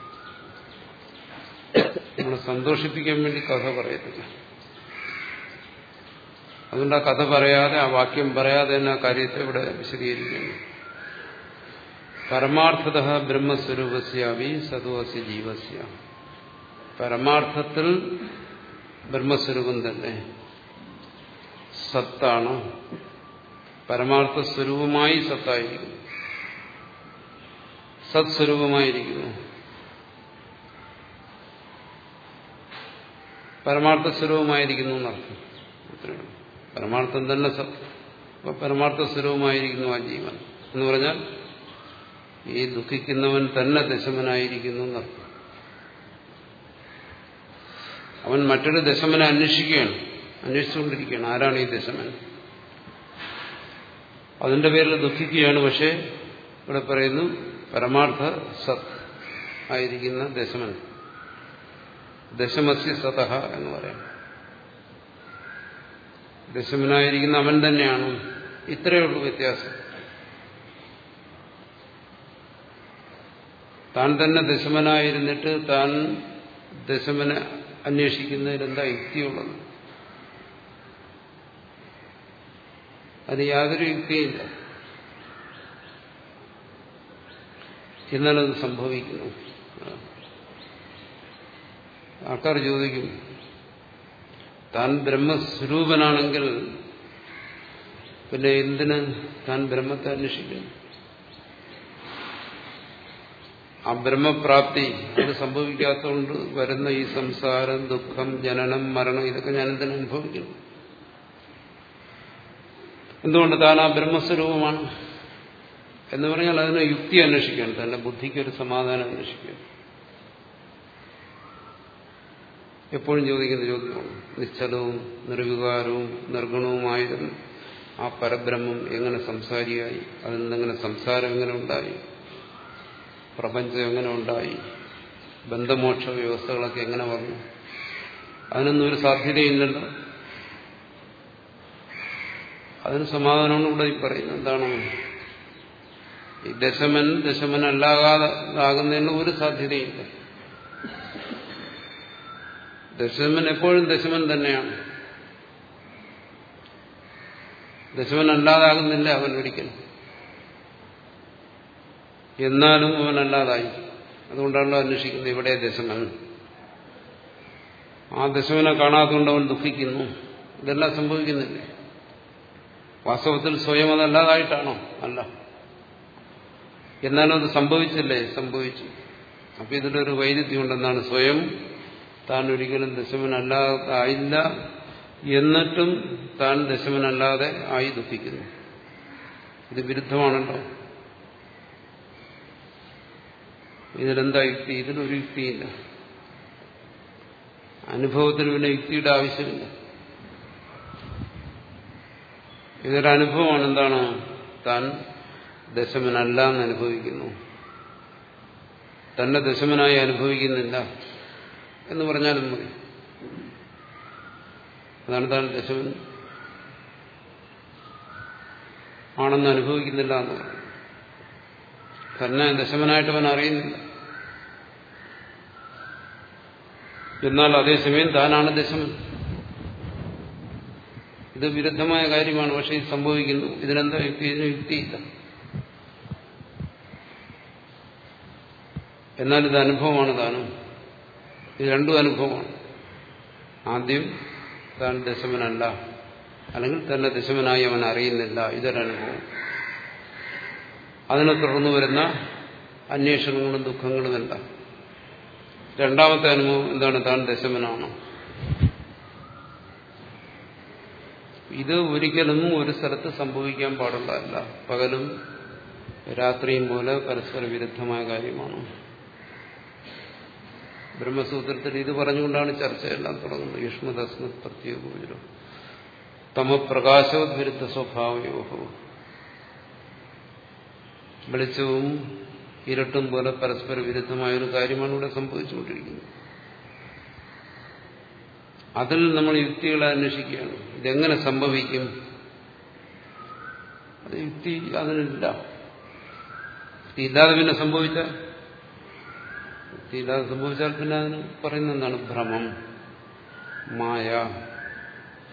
നമ്മളെ സന്തോഷിപ്പിക്കാൻ വേണ്ടി കഥ പറയത്തില്ല. അതുകൊണ്ട് ആ കഥ പറയാതെ ആ വാക്യം പറയാതെ തന്നെ ആ കാര്യത്തെ ഇവിടെ വിശദീകരിക്കുന്നു. പരമാർത്ഥത ബ്രഹ്മസ്വരൂപസ്യാവി സതുവസ്യ ജീവസ്യ. പരമാർത്ഥത്തിൽ ബ്രഹ്മസ്വരൂപം തന്നെ. സത്താണ്? പരമാർത്ഥ സ്വരൂപമായി സത്തായിരിക്കുന്നു. സത്സ്വരൂപമായിരിക്കുന്നു. പരമാർത്ഥ സ്വരൂപമായിരിക്കുന്നു എന്നർത്ഥം. പരമാർത്ഥം തന്നെ പരമാർത്ഥ സ്വരൂപമായിരിക്കുന്നു ആ ജീവൻ. എന്ന് പറഞ്ഞാൽ ഈ ദുഃഖിക്കുന്നവൻ തന്നെ ദശമനായിരിക്കുന്നു എന്നർത്ഥം. അവൻ മറ്റൊരു ദശമനെ അന്വേഷിക്കുകയാണ്. അന്വേഷിച്ചുകൊണ്ടിരിക്കുകയാണ്. ആരാണ് ഈ ദശമൻ? അതിന്റെ പേരിൽ ദുഃഖിക്കുകയാണ്. പക്ഷേ ഇവിടെ പറയുന്നു പരമാർത്ഥ സത് ആയിരിക്കുന്ന ദശമൻ. ദശമസ്യ സതഹ എന്ന് പറയാം. ദശമനായിരിക്കുന്ന അവൻ തന്നെയാണ്. ഇത്രയേ ഉള്ളൂ വ്യത്യാസം. താൻ തന്നെ ദശമനായിരുന്നിട്ട് താൻ ദശമനെ അന്വേഷിക്കുന്നതിൽ എന്താ യുക്തിയുള്ളത്? അത് യാതൊരു യുക്തിയില്ല. എന്നാലത് സംഭവിക്കുന്നു. ആൾക്കാർ ചോദിക്കും താൻ ബ്രഹ്മസ്വരൂപനാണെങ്കിൽ പിന്നെ എന്തിന് താൻ ബ്രഹ്മത്തെ അന്വേഷിക്കുന്നു ആ ബ്രഹ്മപ്രാപ്തി അത് സംഭവിക്കാത്തതുകൊണ്ട് വരുന്ന ഈ സംസാരം ദുഃഖം ജനനം മരണം ഇതൊക്കെ ഞാൻ എന്തിനു അനുഭവിക്കുന്നു എന്തുകൊണ്ട് താൻ ആ ബ്രഹ്മസ്വരൂപമാണ്? എന്ന് പറഞ്ഞാൽ അതിന് യുക്തി അന്വേഷിക്കണം തന്റെ ബുദ്ധിക്കൊരു സമാധാനം അന്വേഷിക്കണം. എപ്പോഴും ചോദിക്കുന്ന ചോദ്യമാണ്. നിശ്ചലവും നിർവികാരവും നിർഗുണവുമായിരുന്നു ആ പരബ്രഹ്മം എങ്ങനെ സംസാരിയായി അതിൽ നിന്നെങ്ങനെ സംസാരം എങ്ങനെ ഉണ്ടായി പ്രപഞ്ചം എങ്ങനെ ഉണ്ടായി ബന്ധമോക്ഷ വ്യവസ്ഥകളൊക്കെ എങ്ങനെ വന്നു അതിനൊന്നും ഒരു സാധ്യതയില്ലല്ലോ. അതിന് സമാധാനമാണ് ഇവിടെ ഈ പറയുന്നത്. എന്താണ്? ഈ ദശമൻ ദശമൻ ആകുന്നതിനുള്ള ഒരു സാധ്യതയില്ല. ദശമൻ എപ്പോഴും ദശമൻ തന്നെയാണ്. ദശമൻ അല്ലാതാകുന്നില്ല അവൻ ഒരിക്കലും. എന്നാലും അവൻ അല്ലാതായി. അതുകൊണ്ടാണല്ലോ അന്വേഷിക്കുന്നത് ഇവിടെ ദശമൻ. ആ ദശമനെ കാണാത്തതുകൊണ്ട് അവൻ ദുഃഖിക്കുന്നു. ഇതെല്ലാം സംഭവിക്കുന്നില്ലേ. വാസ്തവത്തിൽ സ്വയം അതല്ലാതായിട്ടാണോ അല്ല. എന്നാലും അത് സംഭവിച്ചില്ലേ? സംഭവിച്ചു. അപ്പൊ ഇതിലൊരു വൈരുദ്ധ്യമുണ്ടെന്നാണ് സ്വയം താൻ ഒരിക്കലും ദശമനല്ലാതെ ആയില്ല. എന്നിട്ടും താൻ ദശമനല്ലാതെ ആയി ദുഃഖിക്കുന്നു. ഇത് വിരുദ്ധമാണല്ലോ. ഇതിലെന്താ യുക്തി? ഇതിലൊരു യുക്തിയില്ല. അനുഭവത്തിന് പിന്നെ യുക്തിയുടെ ആവശ്യമില്ല. ഇതൊരു അനുഭവമാണ്. എന്താണ്? താൻ ദശമനല്ല എന്ന് അനുഭവിക്കുന്നു. തന്നെ ദശമനായി അനുഭവിക്കുന്നില്ല. എന്ന് പറഞ്ഞാലും മതി. അതാണ് താൻ ദശവൻ ആണെന്ന് അനുഭവിക്കുന്നില്ല എന്ന് പറഞ്ഞു. തന്നെ ദശമനായിട്ട് അവൻ അറിയുന്നില്ല. എന്നാൽ അതേസമയം താനാണ് ദശമൻ ഇത് വിരുദ്ധമായ കാര്യമാണ്. പക്ഷെ ഇത് സംഭവിക്കുന്നു. ഇതിനെന്താ യുക്തി? ഇതിന് യുക്തിയില്ല. എന്നാൽ ഇത് അനുഭവമാണ് താനും. ഇത് രണ്ടും അനുഭവമാണ്. ആദ്യം താൻ ദശമനല്ല അല്ലെങ്കിൽ തന്നെ ദശമനായി അവൻ അറിയുന്നില്ല ഇതൊരനുഭവം അതിനെ തുടർന്ന് വരുന്ന അന്വേഷണങ്ങളും ദുഃഖങ്ങളും എല്ലാം. രണ്ടാമത്തെ അനുഭവം എന്താണ്? താൻ ദശമനാണ്? ഇത് ഒരിക്കലും ഒരു സ്ഥലത്ത് സംഭവിക്കാൻ പാടുള്ളതല്ല. പകലും രാത്രിയും പോലെ പരസ്പര വിരുദ്ധമായ കാര്യമാണ്. ബ്രഹ്മസൂത്രത്തിൽ ഇത് പറഞ്ഞുകൊണ്ടാണ് ചർച്ചയെല്ലാം തുടങ്ങുന്നത്. യുഷ്മദസ്മത് പ്രത്യേകം തമപ്രകാശോദ്വിരുദ്ധ സ്വഭാവയോഹോ. വെളിച്ചവും ഇരട്ടും പോലെ പരസ്പര വിരുദ്ധമായ ഒരു കാര്യമാണ് ഇവിടെ സംഭവിച്ചുകൊണ്ടിരിക്കുന്നത്. അതിൽ നമ്മൾ യുക്തികളെ അന്വേഷിക്കുകയാണ്. ഇതെങ്ങനെ സംഭവിക്കും? അത് യുക്തി അതിനില്ല. ഇല്ലാതെ പിന്നെ സംഭവിച്ചാൽ ഇല്ലാതെ സംഭവിച്ചാൽ പിന്നെ അതിന് പറയുന്ന എന്താണ്? ഭ്രമം മായ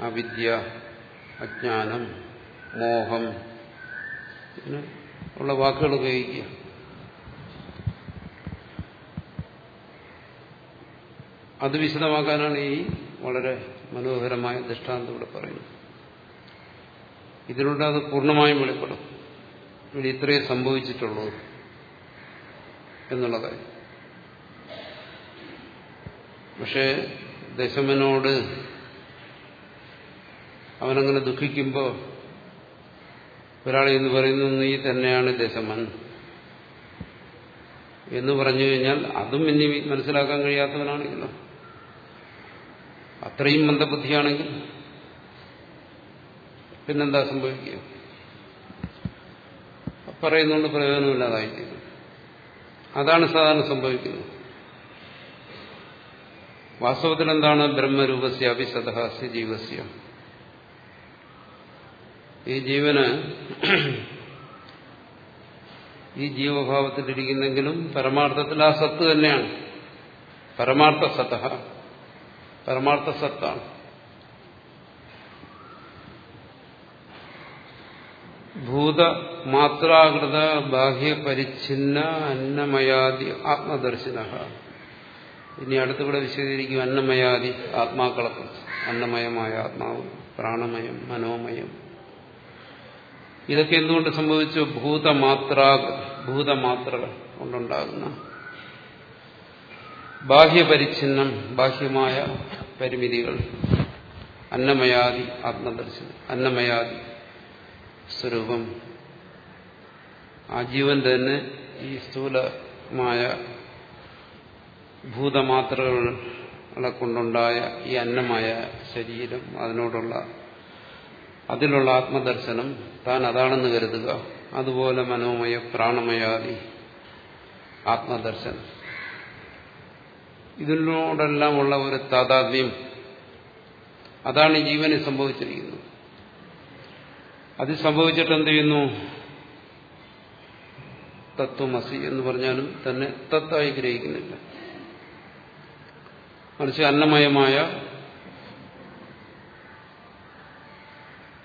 അവിദ്യ അജ്ഞാനം മോഹം പിന്നെ ഉള്ള വാക്കുകൾ ഉപയോഗിക്കുക. അത് വിശദമാക്കാനാണ് ഈ വളരെ മനോഹരമായ ദൃഷ്ടാന്തം ഇവിടെ പറയുന്നത്. ഇതിലൂടെ അത് പൂർണമായും വെളിപ്പെടും. ഇവിടെ ഇത്രയേ സംഭവിച്ചിട്ടുള്ളൂ എന്നുള്ള കാര്യം. പക്ഷേ ദശമനോട് അവനങ്ങനെ ദുഃഖിക്കുമ്പോൾ ഒരാൾ എന്ന് പറയുന്നു നീ തന്നെയാണ് ദശമൻ. എന്ന് പറഞ്ഞു കഴിഞ്ഞാൽ അതും ഇനി മനസ്സിലാക്കാൻ കഴിയാത്തവനാണെങ്കിലോ അത്രയും മന്ദബുദ്ധിയാണെങ്കിൽ പിന്നെന്താ സംഭവിക്കുക? പറയുന്നുകൊണ്ട് പ്രയോജനമില്ലാതായിട്ട് അതാണ് സാധാരണ സംഭവിക്കുന്നത്. വാസ്തവത്തിൽ എന്താണ് ബ്രഹ്മരൂപസ്യ അഭിസദഹാസ്യ ജീവസ്യ ഈ ജീവന് ഈ ജീവഭാവത്തിലിരിക്കുന്നെങ്കിലും പരമാർത്ഥത്തിൽ ആ സത്ത് തന്നെയാണ്. പരമാർത്ഥ സത്ത പരമാർത്ഥ സത്താണ്. ഭൂതമാത്രാകൃത ബാഹ്യപരിച്ഛിന്ന അന്നമയാദി ആത്മദർശന ഇനി അടുത്തുകൂടെ വിശദീകരിക്കും അന്നമയാദി ആത്മാക്കളെക്കുറിച്ച് അന്നമയമായ ആത്മാവ് പ്രാണമയം മനോമയം. ഇതൊക്കെ എന്തുകൊണ്ട് സംഭവിച്ചു? ഭൂതമാത്ര ഭൂതമാത്ര കൊണ്ടുണ്ടാകുന്ന ബാഹ്യപരിച്ഛിന്നം ബാഹ്യമായ പരിമിതികൾ. അന്നമയാദി ആത്മദർശനം. അന്നമയാദി സ്വരൂപം. ആ ജീവൻ തന്നെ ഈ സ്ഥൂലമായ ഭൂതമാത്രകളെ കൊണ്ടുണ്ടായ ഈ അന്നമായ ശരീരം അതിനോടുള്ള അതിലുള്ള ആത്മദർശനം താൻ അതാണെന്ന് കരുതുക. അതുപോലെ മനോമയ പ്രാണമയാദി ആത്മദർശനം. ഇതിനോടെല്ലാമുള്ള ഒരു താതാത്മ്യം അതാണ് ജീവന് സംഭവിച്ചിരിക്കുന്നത്. അത് സംഭവിച്ചിട്ട് എന്ത് ചെയ്യുന്നു? തത്വമസി എന്ന് പറഞ്ഞാലും തന്നെ തത്തായി ഗ്രഹിക്കുന്നില്ല. മറിച്ച് അന്നമയമായ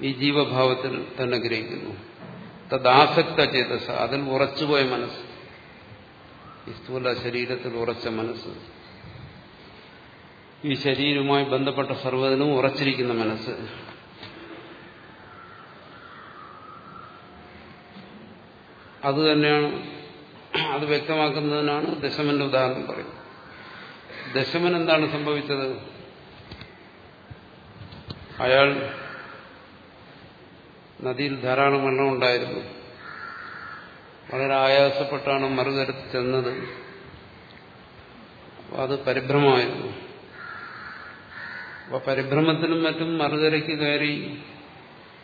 ഈ ജീവഭാവത്തിൽ തന്നെ ഗ്രഹിക്കുന്നു. തദാസക്ത ചേതസ അതിൽ ഉറച്ചുപോയ മനസ്സ്. ഈ സ്ഥൂല ശരീരത്തിൽ ഉറച്ച മനസ്സ്. ഈ ശരീരവുമായി ബന്ധപ്പെട്ട സർവതിനും ഉറച്ചിരിക്കുന്ന മനസ്സ്. അത് തന്നെയാണ് അത് വ്യക്തമാക്കുന്നതിനാണ് ദശമന്റെ ഉദാഹരണം പറയുന്നത്. ദശമൻ എന്താണ് സംഭവിച്ചത്? അയാൾ നദിയിൽ ധാരാളം വെള്ളം ഉണ്ടായിരുന്നു. വളരെ ആയാസപ്പെട്ടാണ് മറുതരത്ത് ചെന്നത്. അത് പരിഭ്രമമായിരുന്നു. അപ്പൊ പരിഭ്രമത്തിനും മറ്റും മറുകരയ്ക്ക് കയറി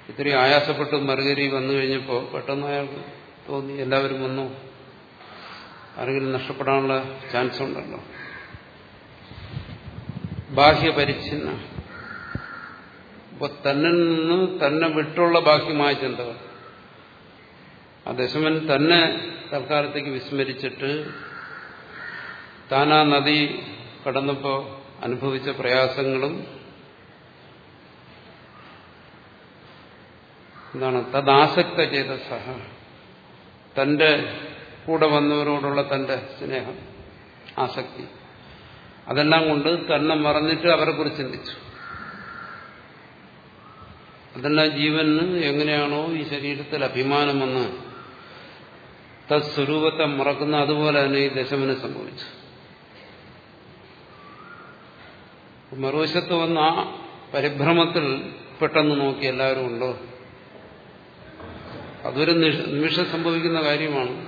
ഇത്രയും ആയാസപ്പെട്ട് മറുകരി വന്നു കഴിഞ്ഞപ്പോൾ പെട്ടെന്ന് അയാൾക്ക് തോന്നി എല്ലാവരും വന്നു. ആരെങ്കിലും നഷ്ടപ്പെടാനുള്ള ചാൻസ് ഉണ്ടല്ലോ ബാഹ്യപരിച്ഛിന്ന. അപ്പൊ തന്നിൽ നിന്ന് തന്നെ വിട്ടുള്ള ബാഹ്യമായ ചിന്തകൾ. ആ ദശമൻ തന്നെ തൽക്കാലത്തേക്ക് വിസ്മരിച്ചിട്ട് താൻ ആ നദി കടന്നപ്പോ അനുഭവിച്ച പ്രയാസങ്ങളും എന്താണ് തദാസക്ത ചെയ്ത സഹ തന്റെ കൂടെ വന്നവരോടുള്ള തന്റെ സ്നേഹം ആസക്തി. അതെല്ലാം കൊണ്ട് തന്നെ മറന്നിട്ട് അവരെ കുറിച്ച് ചിന്തിച്ചു. അതെല്ലാം ജീവന് എങ്ങനെയാണോ ഈ ശരീരത്തിൽ അഭിമാനമെന്ന് തത്സ്വരൂപത്തെ മറക്കുന്ന അതുപോലെ തന്നെ ഈ ദശമന് സംഭവിച്ചു. മറുവശത്ത് വന്ന ആ പരിഭ്രമത്തിൽ പെട്ടെന്ന് നോക്കി എല്ലാവരും ഉണ്ടോ? അതൊരു നിമിഷം സംഭവിക്കുന്ന കാര്യമാണ്.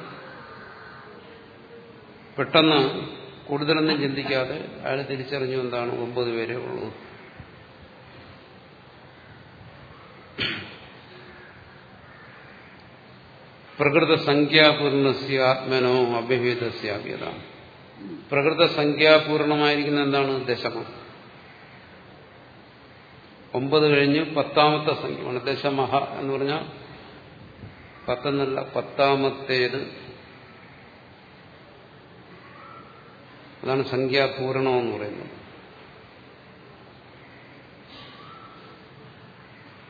പെട്ടെന്ന് കൂടുതലൊന്നും ചിന്തിക്കാതെ അയാൾ തിരിച്ചറിഞ്ഞു എന്താണ് ഒമ്പത് പേരെ ഉള്ളൂ. പ്രകൃത സംഖ്യാപൂർണസ്യ ആത്മനോ അഭ്യഭേദസ്യാഭ്യത പ്രകൃത സംഖ്യാപൂർണമായിരിക്കുന്ന എന്താണ്? ദശമം. ഒമ്പത് കഴിഞ്ഞ് പത്താമത്തെ സംഖ്യമാണ് ദശമഹ എന്ന് പറഞ്ഞാൽ പത്തെന്നല്ല പത്താമത്തേത് അതാണ് സംഖ്യാപൂരണം പറയുന്നത്.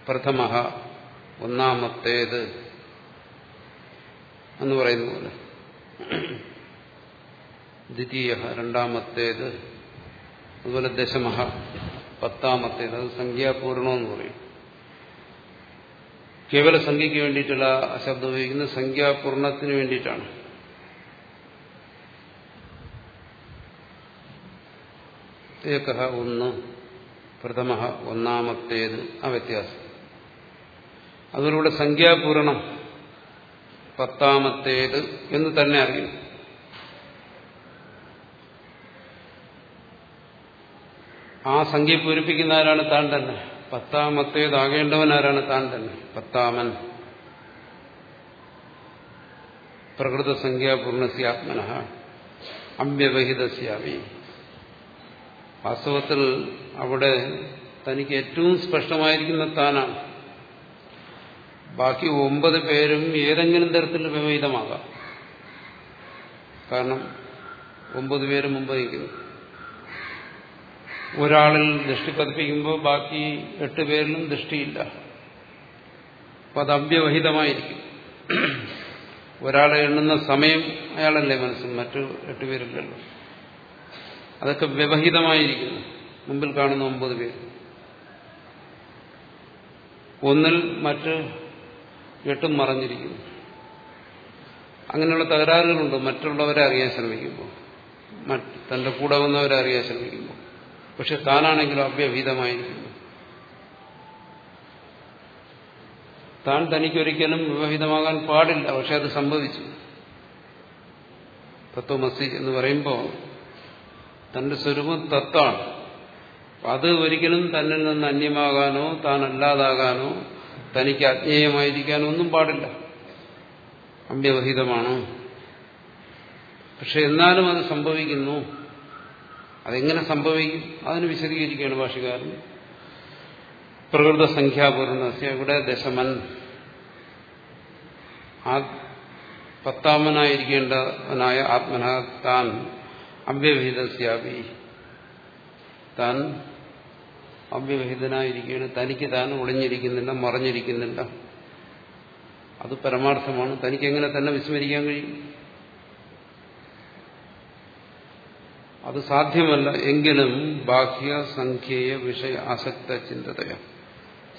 പ്രഥമ ഒന്നാമത്തേത് എന്ന് പറയുന്ന പോലെ. ദ്വിതീയ രണ്ടാമത്തേത് അതുപോലെ ദശമഹ പത്താമത്തേത്. അത് സംഖ്യാപൂർണമെന്ന് പറയും. കേവല സംഖ്യയ്ക്ക് വേണ്ടിയിട്ടുള്ള ശബ്ദം ഉപയോഗിക്കുന്നത് സംഖ്യാപൂർണത്തിന് വേണ്ടിയിട്ടാണ്. ഏക ഒന്ന്. പ്രഥമ ഒന്നാമത്തേത് ആ വ്യത്യാസം. അതിലൂടെ സംഖ്യാപൂരണം പത്താമത്തേത് എന്ന് തന്നെ അറിയും. ആ സംഖ്യ പൂരിപ്പിക്കുന്ന ആരാണ്? താൻ തന്നെ. പത്താമത്തേതാകേണ്ടവൻ ആരാണ്? താൻ തന്നെ. പത്താമൻ. പ്രകൃത സംഖ്യാപൂർണസ്യാത്മന അമ്യവഹിതസ്യാമി. വാസ്തവത്തിൽ അവിടെ തനിക്ക് ഏറ്റവും സ്പഷ്ടമായിരിക്കുന്ന താനാണ്. ബാക്കി ഒമ്പത് പേരും ഏതെങ്കിലും തരത്തിൽ വിപരീതമാകാം. കാരണം ഒമ്പത് പേര് മുമ്പ് നിൽക്കുന്നു. ഒരാളിൽ ദൃഷ്ടി പതിപ്പിക്കുമ്പോൾ ബാക്കി എട്ട് പേരിലും ദൃഷ്ടിയില്ല. അപ്പം അത് അവ്യവഹിതമായിരിക്കും. ഒരാളെ എണ്ണുന്ന സമയം അയാളല്ലേ മനസ്സിൽ മറ്റു എട്ടുപേരില്ലല്ലോ അതൊക്കെ വ്യവഹിതമായിരിക്കുന്നു. മുമ്പിൽ കാണുന്ന ഒമ്പത് പേര്. ഒന്നിൽ മറ്റ് എട്ടും മറഞ്ഞിരിക്കുന്നു. അങ്ങനെയുള്ള തകരാറുകളുണ്ട്. മറ്റുള്ളവരെ അറിയാൻ ശ്രമിക്കുമ്പോൾ. തന്റെ കൂടെ വന്നവരെ അറിയാൻ ശ്രമിക്കുമ്പോൾ. പക്ഷെ താനാണെങ്കിലും അവ്യവഹിതമായിരിക്കുന്നു. താൻ തനിക്കൊരിക്കലും വിവാഹിതമാകാൻ പാടില്ല. പക്ഷെ അത് സംഭവിച്ചു തത്വമസി എന്ന് പറയുമ്പോൾ തന്റെ സ്വരൂപം തത്താണ്. അത് ഒരിക്കലും തന്നിൽ നിന്ന് അന്യമാകാനോ താൻ അല്ലാതാകാനോ തനിക്ക് അജ്ഞേയമായിരിക്കാനോ ഒന്നും പാടില്ല. അമ്യവഹിതമാണ് പക്ഷെ എന്നാലും അത് സംഭവിക്കുന്നു. അതെങ്ങനെ സംഭവിക്കും? അതിന് വിശദീകരിക്കുകയാണ് ഭാഷകാരൻ. പ്രകൃത സംഖ്യാപൂർണ ഇവിടെ ദശമൻ. ആ പത്താമനായിരിക്കേണ്ടവനായ ആത്മന താൻ. അവ്യവഹിതസ്യാപി താൻ അവ്യവഹിതനായിരിക്കുകയാണ് തനിക്ക് താൻ ഒളിഞ്ഞിരിക്കുന്നില്ല മറഞ്ഞിരിക്കുന്നില്ല. അത് പരമാർത്ഥമാണ്. തനിക്ക് എങ്ങനെ തന്നെ വിസ്മരിക്കാൻ കഴിയും? അത് സാധ്യമല്ല. എങ്കിലും ബാഹ്യ സംഖ്യേയ വിഷയ ആസക്ത ചിന്തതയ.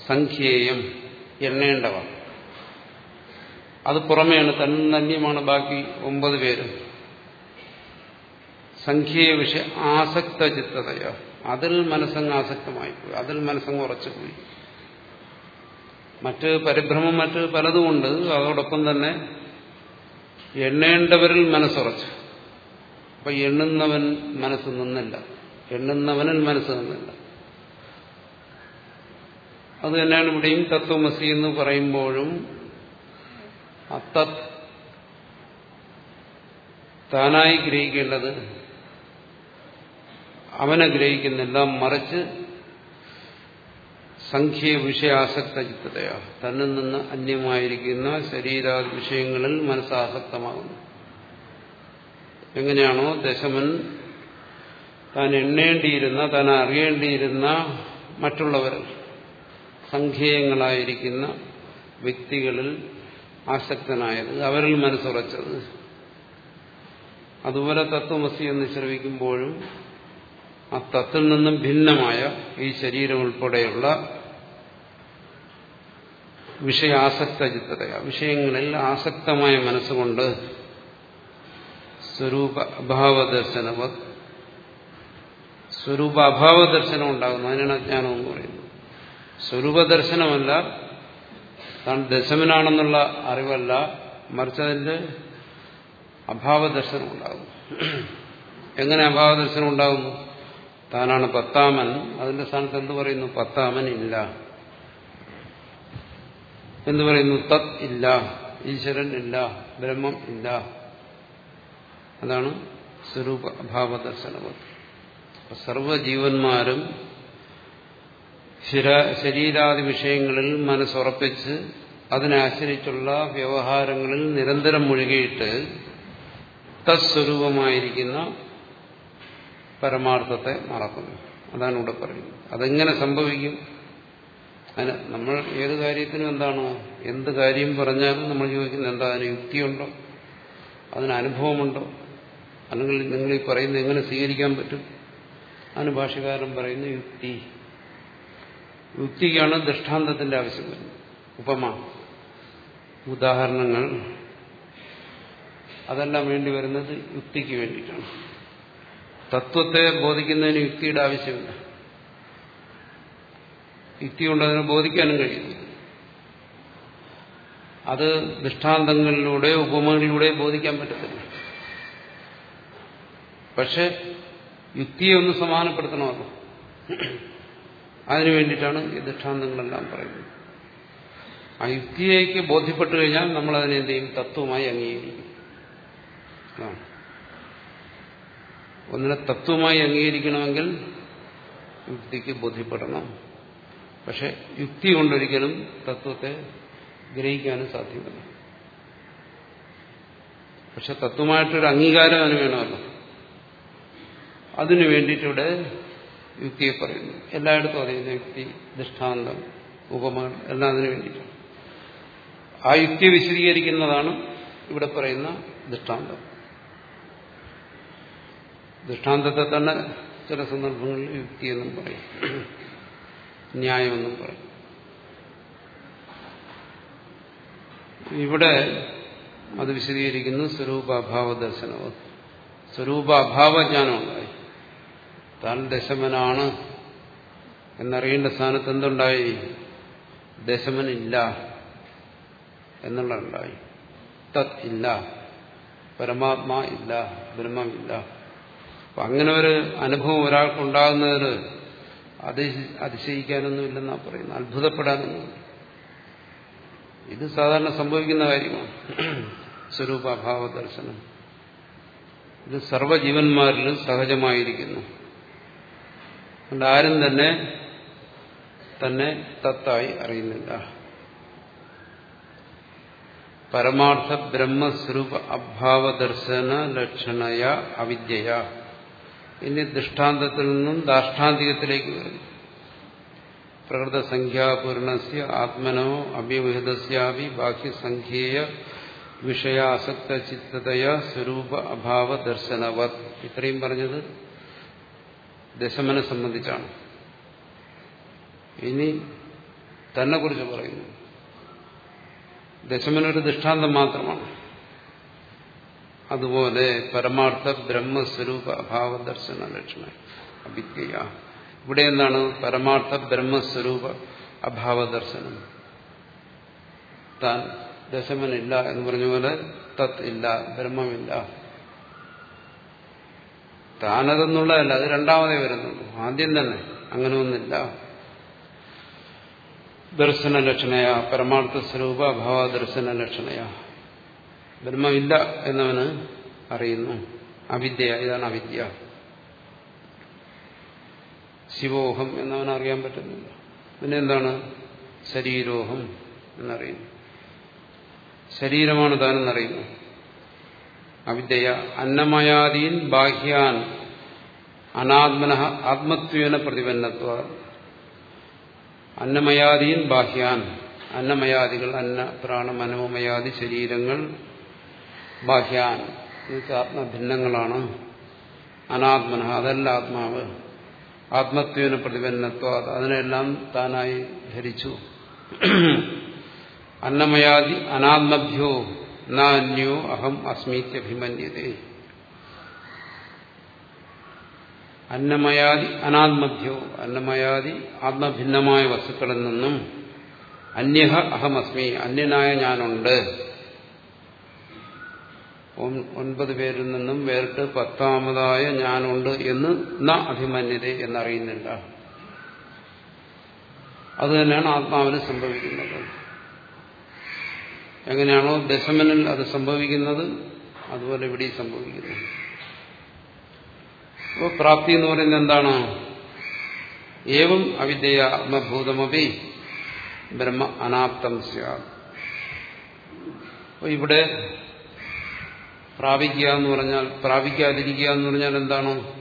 സംഖ്യേയം എണ്ണേണ്ടവ. അത് പുറമെയാണ്. തന്നന്യമാണ് ബാക്കി ഒമ്പത് പേര്. സംഖ്യയെ വിഷയ ആസക്ത ചിത്തതയോ അതിൽ മനസ്സങ്ങ് ആസക്തമായി പോയി അതിൽ മനസ്സങ്ങ് ഉറച്ചുപോയി. മറ്റ് പരിഭ്രമം മറ്റ് പലതുമുണ്ട് അതോടൊപ്പം തന്നെ എണ്ണേണ്ടവരിൽ മനസ്സുറച്ചു. അപ്പൊ എണ്ണുന്നവൻ മനസ്സ് നിന്നില്ല. എണ്ണുന്നവനിൽ മനസ്സ് നിന്നില്ല. അത് തന്നെയാണ് ഇവിടെയും തത്വമസി എന്ന് പറയുമ്പോഴും അത്തത് താനായി ഗ്രഹിക്കേണ്ടത് അവനെ ഗ്രഹിക്കുന്നില്ല മറിച്ച് സംഖ്യ വിഷയാസക്ത ചിത്തതയാ തന്നിൽ നിന്ന് അന്യമായിരിക്കുന്ന ശരീരാദി വിഷയങ്ങളിൽ മനസ്സാസക്തമാകുന്നു. എങ്ങനെയാണോ ദശമൻ താൻ എണ്ണേണ്ടിയിരുന്ന താൻ അറിയേണ്ടിയിരുന്ന മറ്റുള്ളവർ സംഖ്യേയങ്ങളായിരിക്കുന്ന വ്യക്തികളിൽ ആസക്തനായത് അവരിൽ മനസ്സുറച്ചത്. അതുപോലെ തത്വമസി എന്ന് ശ്രവിക്കുമ്പോഴും ആ തത്തിൽ നിന്നും ഭിന്നമായ ഈ ശരീരം ഉൾപ്പെടെയുള്ള വിഷയാസക്ത ചിത്തതയ വിഷയങ്ങളിൽ ആസക്തമായ മനസ്സുകൊണ്ട് സ്വരൂപ അഭാവ ദർശനവ സ്വരൂപ അഭാവ ദർശനം ഉണ്ടാകുന്നു. അതിനാണ് അജ്ഞാനം എന്ന് പറയുന്നത്. സ്വരൂപ ദർശനമല്ല താൻ ദശമനാണെന്നുള്ള അറിവല്ല മറിച്ച് അതിന്റെ അഭാവ ദർശനം ഉണ്ടാകുന്നു. എങ്ങനെ അഭാവ ദർശനം ഉണ്ടാകുന്നു? താനാണ് പത്താമൻ. അതിന്റെ സ്ഥാനത്ത് എന്ത് പറയുന്നു? പത്താമൻ ഇല്ല. എന്ന് പറയുന്നു? തത് ഇല്ല. ഈശ്വരൻ ഇല്ല. ബ്രഹ്മം ഇല്ല. അതാണ് സ്വരൂപ അഭാവ ദർശനം സർവജീവന്മാരും ശരീരാദി വിഷയങ്ങളിൽ മനസ്സുറപ്പിച്ച് അതിനെ ആശ്രയിച്ചുള്ള വ്യവഹാരങ്ങളിൽ നിരന്തരം മുഴുകിയിട്ട് തസ്വരൂപമായിരിക്കുന്ന പരമാർത്ഥത്തെ മറക്കുന്നു അതാണ് ഇവിടെ പറയുന്നത്. അതെങ്ങനെ സംഭവിക്കും? അതിന് നമ്മൾ ഏത് കാര്യത്തിനും എന്താണോ? എന്ത് കാര്യം പറഞ്ഞാലും നമ്മൾ ചോദിക്കുന്നത് എന്താ? അതിന് യുക്തിയുണ്ടോ? അതിന് അനുഭവമുണ്ടോ? അല്ലെങ്കിൽ നിങ്ങൾ ഈ പറയുന്നത് എങ്ങനെ സ്വീകരിക്കാൻ പറ്റും? അതിന് ഭാഷകാരൻ പറയുന്നു യുക്തി. യുക്തിക്കാണ് ദൃഷ്ടാന്തത്തിന്റെ ആവശ്യം വരുന്നത്. ഉപമ ഉദാഹരണങ്ങൾ അതെല്ലാം വേണ്ടി വരുന്നത് യുക്തിക്ക് വേണ്ടിയിട്ടാണ്. തത്വത്തെ ബോധിക്കുന്നതിന് യുക്തിയുടെ ആവശ്യമില്ല. യുക്തി കൊണ്ട് അതിനെ ബോധിക്കാനും കഴിയുന്നു അത് ദൃഷ്ടാന്തങ്ങളിലൂടെ ഉപമകളിലൂടെ ബോധിക്കാൻ പറ്റത്തില്ല. പക്ഷെ യുക്തിയെ ഒന്ന് സമാനപ്പെടുത്തണമല്ലോ. അതിനു വേണ്ടിയിട്ടാണ് ഈ ദൃഷ്ടാന്തങ്ങളെല്ലാം പറയുന്നത്. ആ യുക്തിയേക്ക് ബോധ്യപ്പെട്ടു കഴിഞ്ഞാൽ നമ്മൾ അതിനെന്ത് ചെയ്യും? തത്വമായി അംഗീകരിക്കും. ഒന്നിനെ തത്വമായി അംഗീകരിക്കണമെങ്കിൽ യുക്തിക്ക് ബോധ്യപ്പെടണം. പക്ഷെ യുക്തി കൊണ്ടൊരിക്കലും തത്വത്തെ ഗ്രഹിക്കാനും സാധ്യമല്ല. പക്ഷെ തത്വമായിട്ടൊരു അംഗീകാരം അതിന് വേണമല്ലോ. അതിനു വേണ്ടിയിട്ടിവിടെ യുക്തിയെ പറയുന്നു. എല്ലായിടത്തും അറിയുന്ന യുക്തി ദൃഷ്ടാന്തം ഉപമകൾ എല്ലാം അതിനു വേണ്ടിയിട്ടാണ്. ആ യുക്തി വിശദീകരിക്കുന്നതാണ് ഇവിടെ പറയുന്ന ദൃഷ്ടാന്തം. ദൃഷ്ടാന്തത്തെ തന്നെ ചില സന്ദർഭങ്ങളിൽ യുക്തി എന്നും പറയും. ന്യായമെന്നും പറയും. ഇവിടെ അത് വിശദീകരിക്കുന്നു സ്വരൂപാഭാവ ദർശനവും സ്വരൂപാഭാവജ്ഞാനം ഉണ്ടായി താൻ ദശമനാണ് എന്നറിയേണ്ട സ്ഥാനത്ത് എന്തുണ്ടായി? ദശമനില്ല എന്നുള്ളതുണ്ടായി. തത് ഇല്ല. പരമാത്മാ ഇല്ല. ബ്രഹ്മമില്ല. അങ്ങനെ ഒരു അനുഭവം ഒരാൾക്കുണ്ടാകുന്നതിൽ അതിശയിക്കാനൊന്നുമില്ലെന്നാ പറയുന്നത്. അത്ഭുതപ്പെടാനൊന്നുമില്ല. ഇത് സാധാരണ സംഭവിക്കുന്ന കാര്യമാണ്. സ്വരൂപാഭാവ ദർശനം ഇത് സർവജീവന്മാരിലും സഹജമായിരിക്കുന്നു. അതുകൊണ്ട് ആരും തന്നെ തന്നെ തത്തായി അറിയുന്നില്ല. പരമാർത്ഥ ബ്രഹ്മസ്വരൂപ അഭാവദർശന ലക്ഷണയ അവിദ്യയ. ഇനി ദൃഷ്ടാന്തത്തിൽ നിന്നും ദാഷ്ടാന്തികത്തിലേക്ക് വരുന്നു പ്രകൃതസംഖ്യാപൂർണസ്യ ആത്മനോ അഭ്യവിഹിതസ്യാപി ബാഹ്യസംഖ്യേയ വിഷയാസക്ത ചിത്തതയ സ്വരൂപ അഭാവ ദർശനവത് ഇത്രയും പറഞ്ഞത് ദശമനെ സംബന്ധിച്ചാണ്. ഇനി തന്നെ കുറിച്ച് പറയുന്നു. ദശമനൊരു ദൃഷ്ടാന്തം മാത്രമാണ്. അതുപോലെ പരമാർത്ഥ ബ്രഹ്മസ്വരൂപ അഭാവ ദർശന ലക്ഷണ അഭിജ്ഞയ ഇവിടെ എന്താണ്? പരമാർത്ഥ ബ്രഹ്മസ്വരൂപ അഭാവ ദർശനം താൻ ദശമനില്ല എന്ന് പറഞ്ഞ പോലെ തത് ഇല്ല ബ്രഹ്മമില്ല. താനതെന്നുള്ളതല്ല അത് രണ്ടാമതേ വരുന്നുള്ളൂ. ആദ്യം തന്നെ അങ്ങനെ ഒന്നില്ല ദർശന ലക്ഷണയാ പരമാർത്ഥ സ്വരൂപ അഭാവ ദർശന ലക്ഷണയ. ബ്രഹ്മമില്ല എന്നവന് അറിയുന്നു. അവിദ്യ ഇതാണ് അവിദ്യ. ശിവോഹം എന്നവൻ അറിയാൻ പറ്റുന്നില്ല. പിന്നെ എന്താണ്? ശരീരോഹം എന്നറിയുന്നു. ശരീരമാണ് താനെന്നറിയുന്നു. അവിദ്യ അന്നമയാദീൻ ബാഹ്യാൻ അനാത്മന ആത്മത്വേന പ്രതിപന്നത്വ. അന്നമയാദീൻ ബാഹ്യാൻ. അന്നമയാദികൾ അന്ന പ്രാണ മനോമയാദി ശരീരങ്ങൾ ബാഹ്യാൻ. എന്നുവെച്ചാൽ ആത്മഭിന്നങ്ങളാണ്. അനാത്മന അതല്ല ആത്മാവ്. ആത്മത്വന പ്രതിപന്നത്വ. അതിനെല്ലാം താനായി ധരിച്ചു. അന്നമയാദി അനാത്മഭ്യോ നാന്യോ അഹം അസ്മീത്യഭിമന്യതേ. അന്നമയാദി അനാത്മഭ്യോ അന്നമയാദി ആത്മഭിന്നമായ വസ്തുക്കളിൽ നിന്നും അന്യഹ അഹമസ്മി അന്യനായ ഞാനുണ്ട്. ഒൻപത് പേരിൽ നിന്നും വേറിട്ട് പത്താമതായ ഞാനുണ്ട് എന്ന് ന അഭിമന്യത എന്നറിയുന്നില്ല. അത് തന്നെയാണ് ആത്മാവിന് സംഭവിക്കുന്നത്. എങ്ങനെയാണോ ദശമനിൽ അത് സംഭവിക്കുന്നത് അതുപോലെ ഇവിടെ സംഭവിക്കുന്നു. അപ്പോൾ പ്രാപ്തി എന്ന് പറയുന്നത് എന്താണ്? ഏവം അവിദ്യ ആത്മഭൂതമപി ബ്രഹ്മ അനാപ്തം സ്യാ ഇവിടെ പ്രാപിക്കുക എന്ന് പറഞ്ഞാൽ പ്രാപിക്കാതിരിക്കുക എന്ന് പറഞ്ഞാൽ എന്താണോ?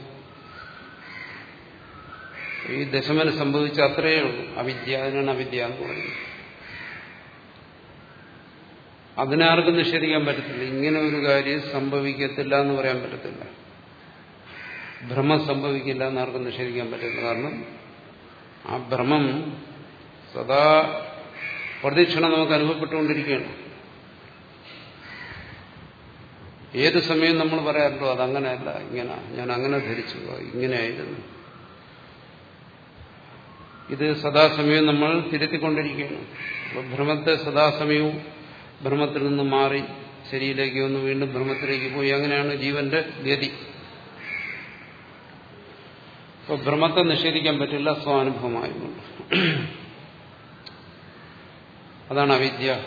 ഈ ദശമന് സംഭവിച്ച അത്രയേ ഉള്ളൂ. അവിദ്യ അതിനാണ് അവിദ്യ എന്ന് പറയുന്നത്. അതിനാർക്കും നിഷേധിക്കാൻ പറ്റത്തില്ല. ഇങ്ങനെ ഒരു കാര്യം സംഭവിക്കത്തില്ല എന്ന് പറയാൻ പറ്റത്തില്ല. ഭ്രമം സംഭവിക്കില്ല എന്ന് ആർക്കും നിഷേധിക്കാൻ പറ്റില്ല കാരണം ആ ഭ്രമം സദാ പ്രതീക്ഷണം നമുക്ക് അനുഭവപ്പെട്ടുകൊണ്ടിരിക്കുകയാണ്. ഏത് സമയം നമ്മൾ പറയാറുണ്ടോ അതങ്ങനെയല്ല ഇങ്ങനെ ഞാൻ അങ്ങനെ ധരിച്ചു ഇങ്ങനെയായിരുന്നു. ഇത് സദാസമയവും നമ്മൾ തിരുത്തിക്കൊണ്ടിരിക്കുകയാണ്. ഭ്രമത്തെ സദാസമയവും ഭ്രമത്തിൽ നിന്ന് മാറി ശരിയിലേക്ക് വന്ന് വീണ്ടും ഭ്രമത്തിലേക്ക് പോയി. അങ്ങനെയാണ് ജീവന്റെ ഗതി. അപ്പോൾ ഭ്രമത്തെ നിഷേധിക്കാൻ പറ്റില്ല സ്വാനുഭവമായതുകൊണ്ട് അതാണ് അവിദ്യ.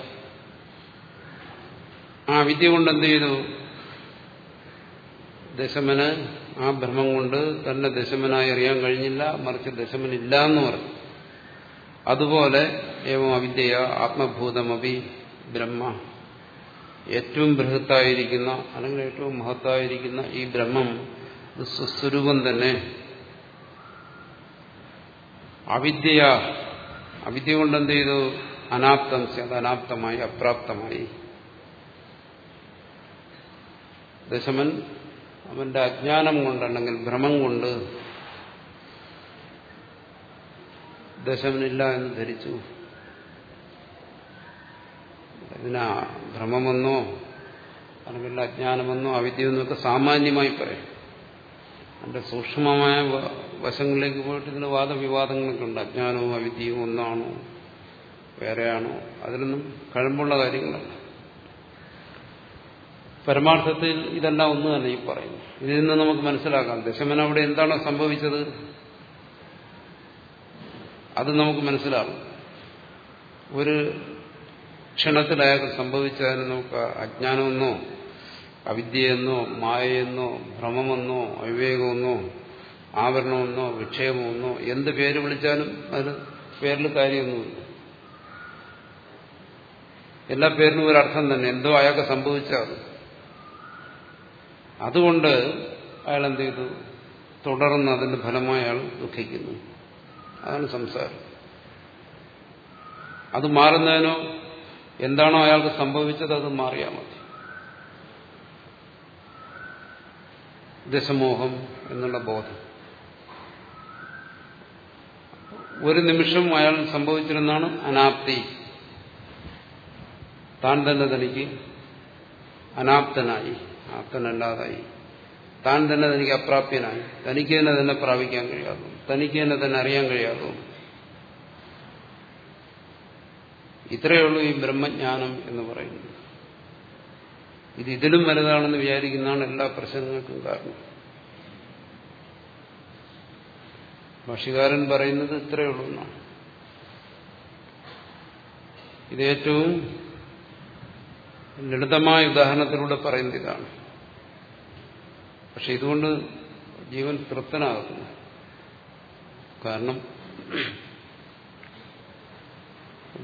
ആ വിദ്യ കൊണ്ട് എന്ത് ചെയ്തു? ദശമന് ആ ഭ്രമം കൊണ്ട് തന്നെ ദശമനായി അറിയാൻ കഴിഞ്ഞില്ല മറിച്ച് ദശമനില്ല എന്ന് പറഞ്ഞു. അതുപോലെ ഏവം അവിദ്യ ആത്മഭൂതമപി ബ്രഹ്മ. ഏറ്റവും ബൃഹത്തായിരിക്കുന്ന അല്ലെങ്കിൽ ഏറ്റവും മഹത്തായിരിക്കുന്ന ഈ ബ്രഹ്മം സ്വസ്വരൂപം തന്നെ. അവിദ്യ അവിദ്യ കൊണ്ട് എന്ത് ചെയ്തു? അനാപ്തം അത് അനാപ്തമായി അപ്രാപ്തമായി. ദശമൻ അവന്റെ അജ്ഞാനം കൊണ്ട് അല്ലെങ്കിൽ ഭ്രമം കൊണ്ട് ദശമനില്ല എന്ന് ധരിച്ചു. ഇതിനാ ഭ്രമമെന്നോ അല്ലെങ്കിൽ അജ്ഞാനമെന്നോ അവിദ്യമെന്നൊക്കെ സാമാന്യമായി പറയും. അതിന്റെ സൂക്ഷ്മമായ വശങ്ങളിലേക്ക് പോയിട്ട് ഇതിന് വാദവിവാദങ്ങളൊക്കെ ഉണ്ട്. അജ്ഞാനവും അവിദ്യയും ഒന്നാണോ? വേറെയാണോ? അതിലൊന്നും കഴമ്പുള്ള കാര്യങ്ങളല്ല. പരമാർത്ഥത്തിൽ ഇതെല്ലാം ഒന്ന് തന്നെ ഈ പറയുന്നു. ഇതിൽ നിന്ന് നമുക്ക് മനസ്സിലാക്കാം. ദശമൻ അവിടെ എന്താണോ സംഭവിച്ചത്? അത് നമുക്ക് മനസ്സിലാകും. ഒരു ക്ഷണത്തിൽ അയാൾക്ക് സംഭവിച്ചതിന് നമുക്ക് അജ്ഞാനമെന്നോ അവിദ്യയെന്നോ മായയെന്നോ ഭ്രമമെന്നോ അവിവേകമെന്നോ ആവരണമെന്നോ വിക്ഷേപമെന്നോ എന്ത് പേര് വിളിച്ചാലും അതിന് പേരിൽ കാര്യമൊന്നുമില്ല. എല്ലാ പേരിനും ഒരർത്ഥം തന്നെ. എന്തോ അയാൾക്ക് സംഭവിച്ചാൽ അതുകൊണ്ട് അയാൾ എന്ത് ചെയ്തു തുടർന്ന് അതിന്റെ ഫലമായി അയാൾ ദുഃഖിക്കുന്നു. അതാണ് സംസാരം. അത് മാറുന്നതിനോ എന്താണോ അയാൾക്ക് സംഭവിച്ചത് അത് മാറിയാൽ മതി. ദശമോഹം എന്നുള്ള ബോധം. ഒരു നിമിഷം അയാൾ സംഭവിച്ചിരുന്നാണ് അനാപ്തി. താൻ തന്നെ തനിക്ക് അനാപ്തനായി. ആപ്തനല്ലാതായി. താൻ തന്നെ തനിക്ക് അപ്രാപ്യനായി. തനിക്ക് തന്നെ തന്നെ പ്രാപിക്കാൻ കഴിയാതും തനിക്ക് തന്നെ തന്നെ അറിയാൻ കഴിയാതും ഇത്രയേ ഉള്ളൂ ഈ ബ്രഹ്മജ്ഞാനം എന്ന് പറയുന്നത്. ഇത് ഇതിലും വലുതാണെന്ന് വിചാരിക്കുന്നതാണ് എല്ലാ പ്രശ്നങ്ങൾക്കും കാരണം. ഭക്ഷ്യകാരൻ പറയുന്നത് ഇത്രയേ ഉള്ളൂ എന്നാണ്. ഇത് ഏറ്റവും ലളിതമായ ഉദാഹരണത്തിലൂടെ പറയുന്നത് ഇതാണ് പക്ഷെ ഇതുകൊണ്ട് ജീവൻ തൃപ്തനാകുന്നു. കാരണം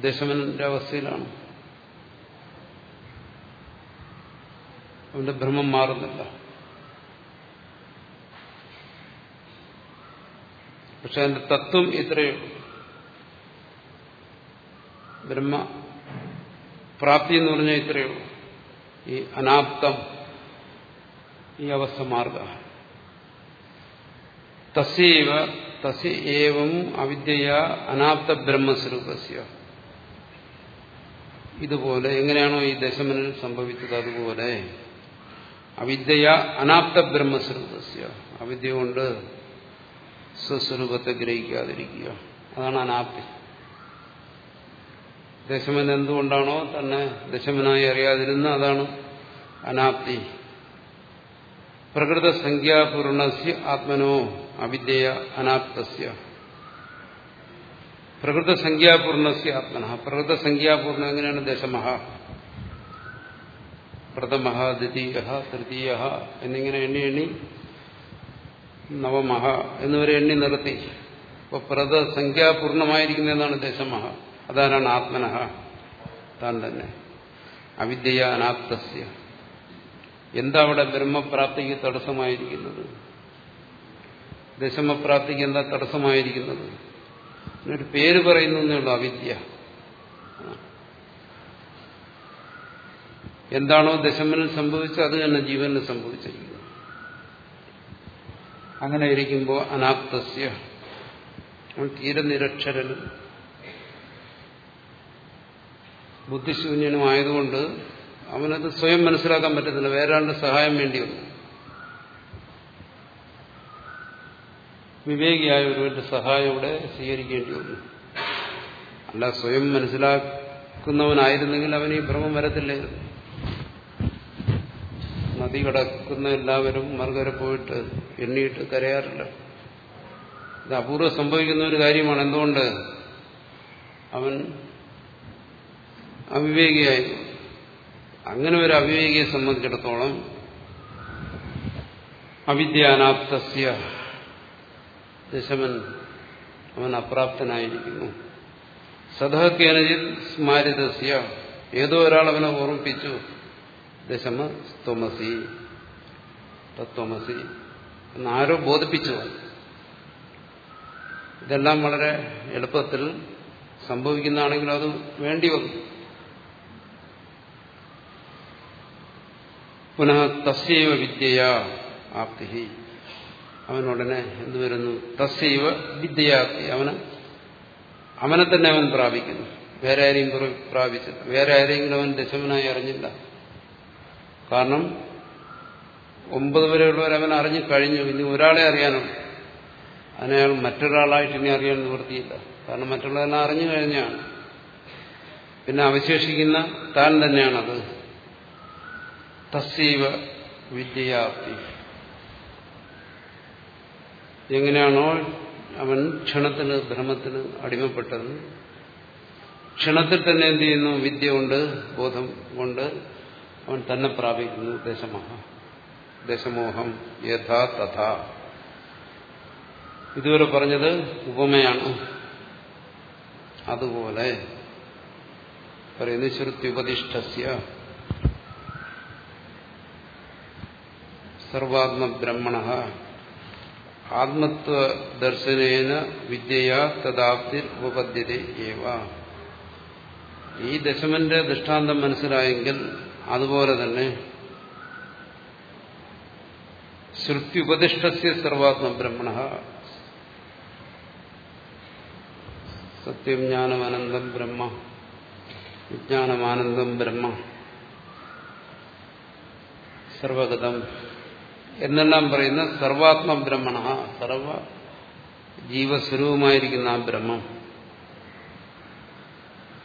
ദശമന്റെ അവസ്ഥയിലാണ്. അവന്റെ ഭ്രമം മാറുന്നില്ല. പക്ഷെ അതിന്റെ തത്വം ഇത്രയേ ബ്രഹ്മ പ്രാപ്തി എന്ന് പറഞ്ഞാൽ ഇത്രയേ ഉള്ളൂ. ഈ അനാപ്തം ഈ അവസ്ഥ മാർഗ. തസ്യവ തസ്യ അവിദ്യ അനാപ്ത ബ്രഹ്മസ്വരൂപസ്യ. ഇതുപോലെ എങ്ങനെയാണോ ഈ ദശമനിൽ സംഭവിച്ചത് അതുപോലെ. അവിദ്യ അനാപ്ത ബ്രഹ്മസ്വരൂപസ്യ. അവിദ്യ കൊണ്ട് സ്വസ്വരൂപത്തെ ഗ്രഹിക്കാതിരിക്കുക. അതാണ് അനാപ്തി. ദശമൻ എന്തുകൊണ്ടാണോ തന്നെ ദശമനായി അറിയാതിരുന്ന അതാണ് അനാപ്തി. പ്രകൃത സംഖ്യാപൂർണസ്യ ആത്മനോ അവിദ്യ അനാപ്തസ്യ. പ്രകൃത സംഖ്യാപൂർണസ്യ ആത്മന. പ്രകൃത സംഖ്യാപൂർണം എങ്ങനെയാണ് ദശമഹ? പ്രഥമ ദ്വിതീയ തൃതീയ എന്നിങ്ങനെ എണ്ണി എണ്ണി നവമഹ എന്നിവരെ എണ്ണി നിർത്തി. അപ്പോൾ പ്രത എന്നാണ് ദശമഹ. അതാരാണ് ആത്മനഹ? താൻ തന്നെ. അവിദ്യ അനാപ്തസ്യ. എന്താ അവിടെ ബ്രഹ്മപ്രാപ്തിക്ക് തടസ്സമായിരിക്കുന്നത്? ദശമപ്രാപ്തിക്ക് എന്താ തടസ്സമായിരിക്കുന്നത്? എന്നൊരു പേര് പറയുന്നേ ഉള്ളൂ അവിദ്യ. എന്താണോ ദശമനിൽ സംഭവിച്ചത് അത് തന്നെ ജീവനിൽ സംഭവിച്ചിരിക്കുന്നു. അങ്ങനെ ഇരിക്കുമ്പോൾ അനാപ്തസ്യ. തീരെ നിരക്ഷരനും ബുദ്ധിശൂന്യനുമായതുകൊണ്ട് അവനത് സ്വയം മനസ്സിലാക്കാൻ പറ്റത്തില്ല. വേറെ ആളുടെ സഹായം വേണ്ടി വന്നു വിവേകിയായ ഒരുവന്റെ സഹായം ഇവിടെ സ്വീകരിക്കേണ്ടി വന്നു. അല്ല സ്വയം മനസ്സിലാക്കുന്നവനായിരുന്നെങ്കിൽ അവന് ഈ ഭ്രമം വരത്തില്ലായിരുന്നു. നദി കടക്കുന്ന എല്ലാവരും മറുകര പോയിട്ട് എണ്ണിയിട്ട് കരയാറില്ല. ഇത് അപൂർവം സംഭവിക്കുന്ന ഒരു കാര്യമാണ്. എന്തുകൊണ്ട്? അവൻ അവിവേകിയായിരുന്നു. അങ്ങനെ ഒരു അവിവേകിയെ സംബന്ധിച്ചിടത്തോളം അവിദ്യാനാപ്തസ്യ ദശമൻ അവൻ അപ്രാപ്തനായിരിക്കുന്നു. സദഹക്കേനജിൽ സ്മാരിതസ്യ. ഏതോ ഒരാൾ അവനെ ഓർമ്മിപ്പിച്ചു. ദശമ സ്ത്വമസി തത്വമസി എന്നാരോ ബോധിപ്പിച്ചു. ഇതെല്ലാം വളരെ എളുപ്പത്തിൽ സംഭവിക്കുന്നതാണെങ്കിലും അത് വേണ്ടി വന്നു. പുനഃ തസ്യവ വിദ്യയാ ആപ്തി അവനുടനെ എന്ത് വരുന്നു? തസ്യവ വിദ്യയാപ്തി അവന് അവനെ തന്നെ അവൻ പ്രാപിക്കുന്നു. വേറെ ആരെയും പ്രാപിച്ചില്ല. വേറെ ആരെങ്കിലും അവൻ ദശമനായി അറിഞ്ഞില്ല. കാരണം ഒമ്പത് വരെയുള്ളവർ അവൻ അറിഞ്ഞു കഴിഞ്ഞു. ഇനി ഒരാളെ അറിയാനുള്ളൂ. അതിനയാൾ മറ്റൊരാളായിട്ട് ഇനി അറിയാൻ നിവൃത്തിയില്ല. കാരണം മറ്റുള്ളവരെല്ലാം അറിഞ്ഞു കഴിഞ്ഞാണ്. പിന്നെ അവശേഷിക്കുന്ന താൻ തന്നെയാണത്. തസ്സീവ വിദ്യയാപ്തി. എങ്ങനെയാണോ അവൻ ക്ഷണത്തിന് ഭ്രമത്തിന് അടിമപ്പെട്ടത്. ക്ഷണത്തിൽ തന്നെ എന്ത് ചെയ്യുന്നു? വിദ്യ കൊണ്ട് ബോധം കൊണ്ട് അവൻ തന്നെ പ്രാപിക്കുന്നു. ദശമഹ ദശമോഹം യഥാ തഥാ. ഇതുവരെ പറഞ്ഞത് ഉപമയാണ്. അതുപോലെ പറയുന്നു ശ്രുത്യുപതിഷ്ഠസ്യ സർവാത്മബ്രഹ്മണ. ആത്മത്വദർശനേന വിദ്യയാ തദാപ്തിർ ഉപപദ്ധ്യത ഏവ. ഈ ദശമന്റെ ദൃഷ്ടാന്തം മനസ്സിലായെങ്കിൽ അതുപോലെ തന്നെ ശ്രുത്യുപദിഷ്ടസ്യ സർവാത്മബ്രഹ്മണ. സത്യം ജ്ഞാനമാനന്ദം ബ്രഹ്മ. വിജ്ഞാനമാനന്ദം ബ്രഹ്മ. സർവഗതം എന്നെല്ലാം പറയുന്ന സർവാത്മ ബ്രഹ്മണ. സർവ ജീവസ്വരൂപമായിരിക്കുന്ന ആ ബ്രഹ്മം.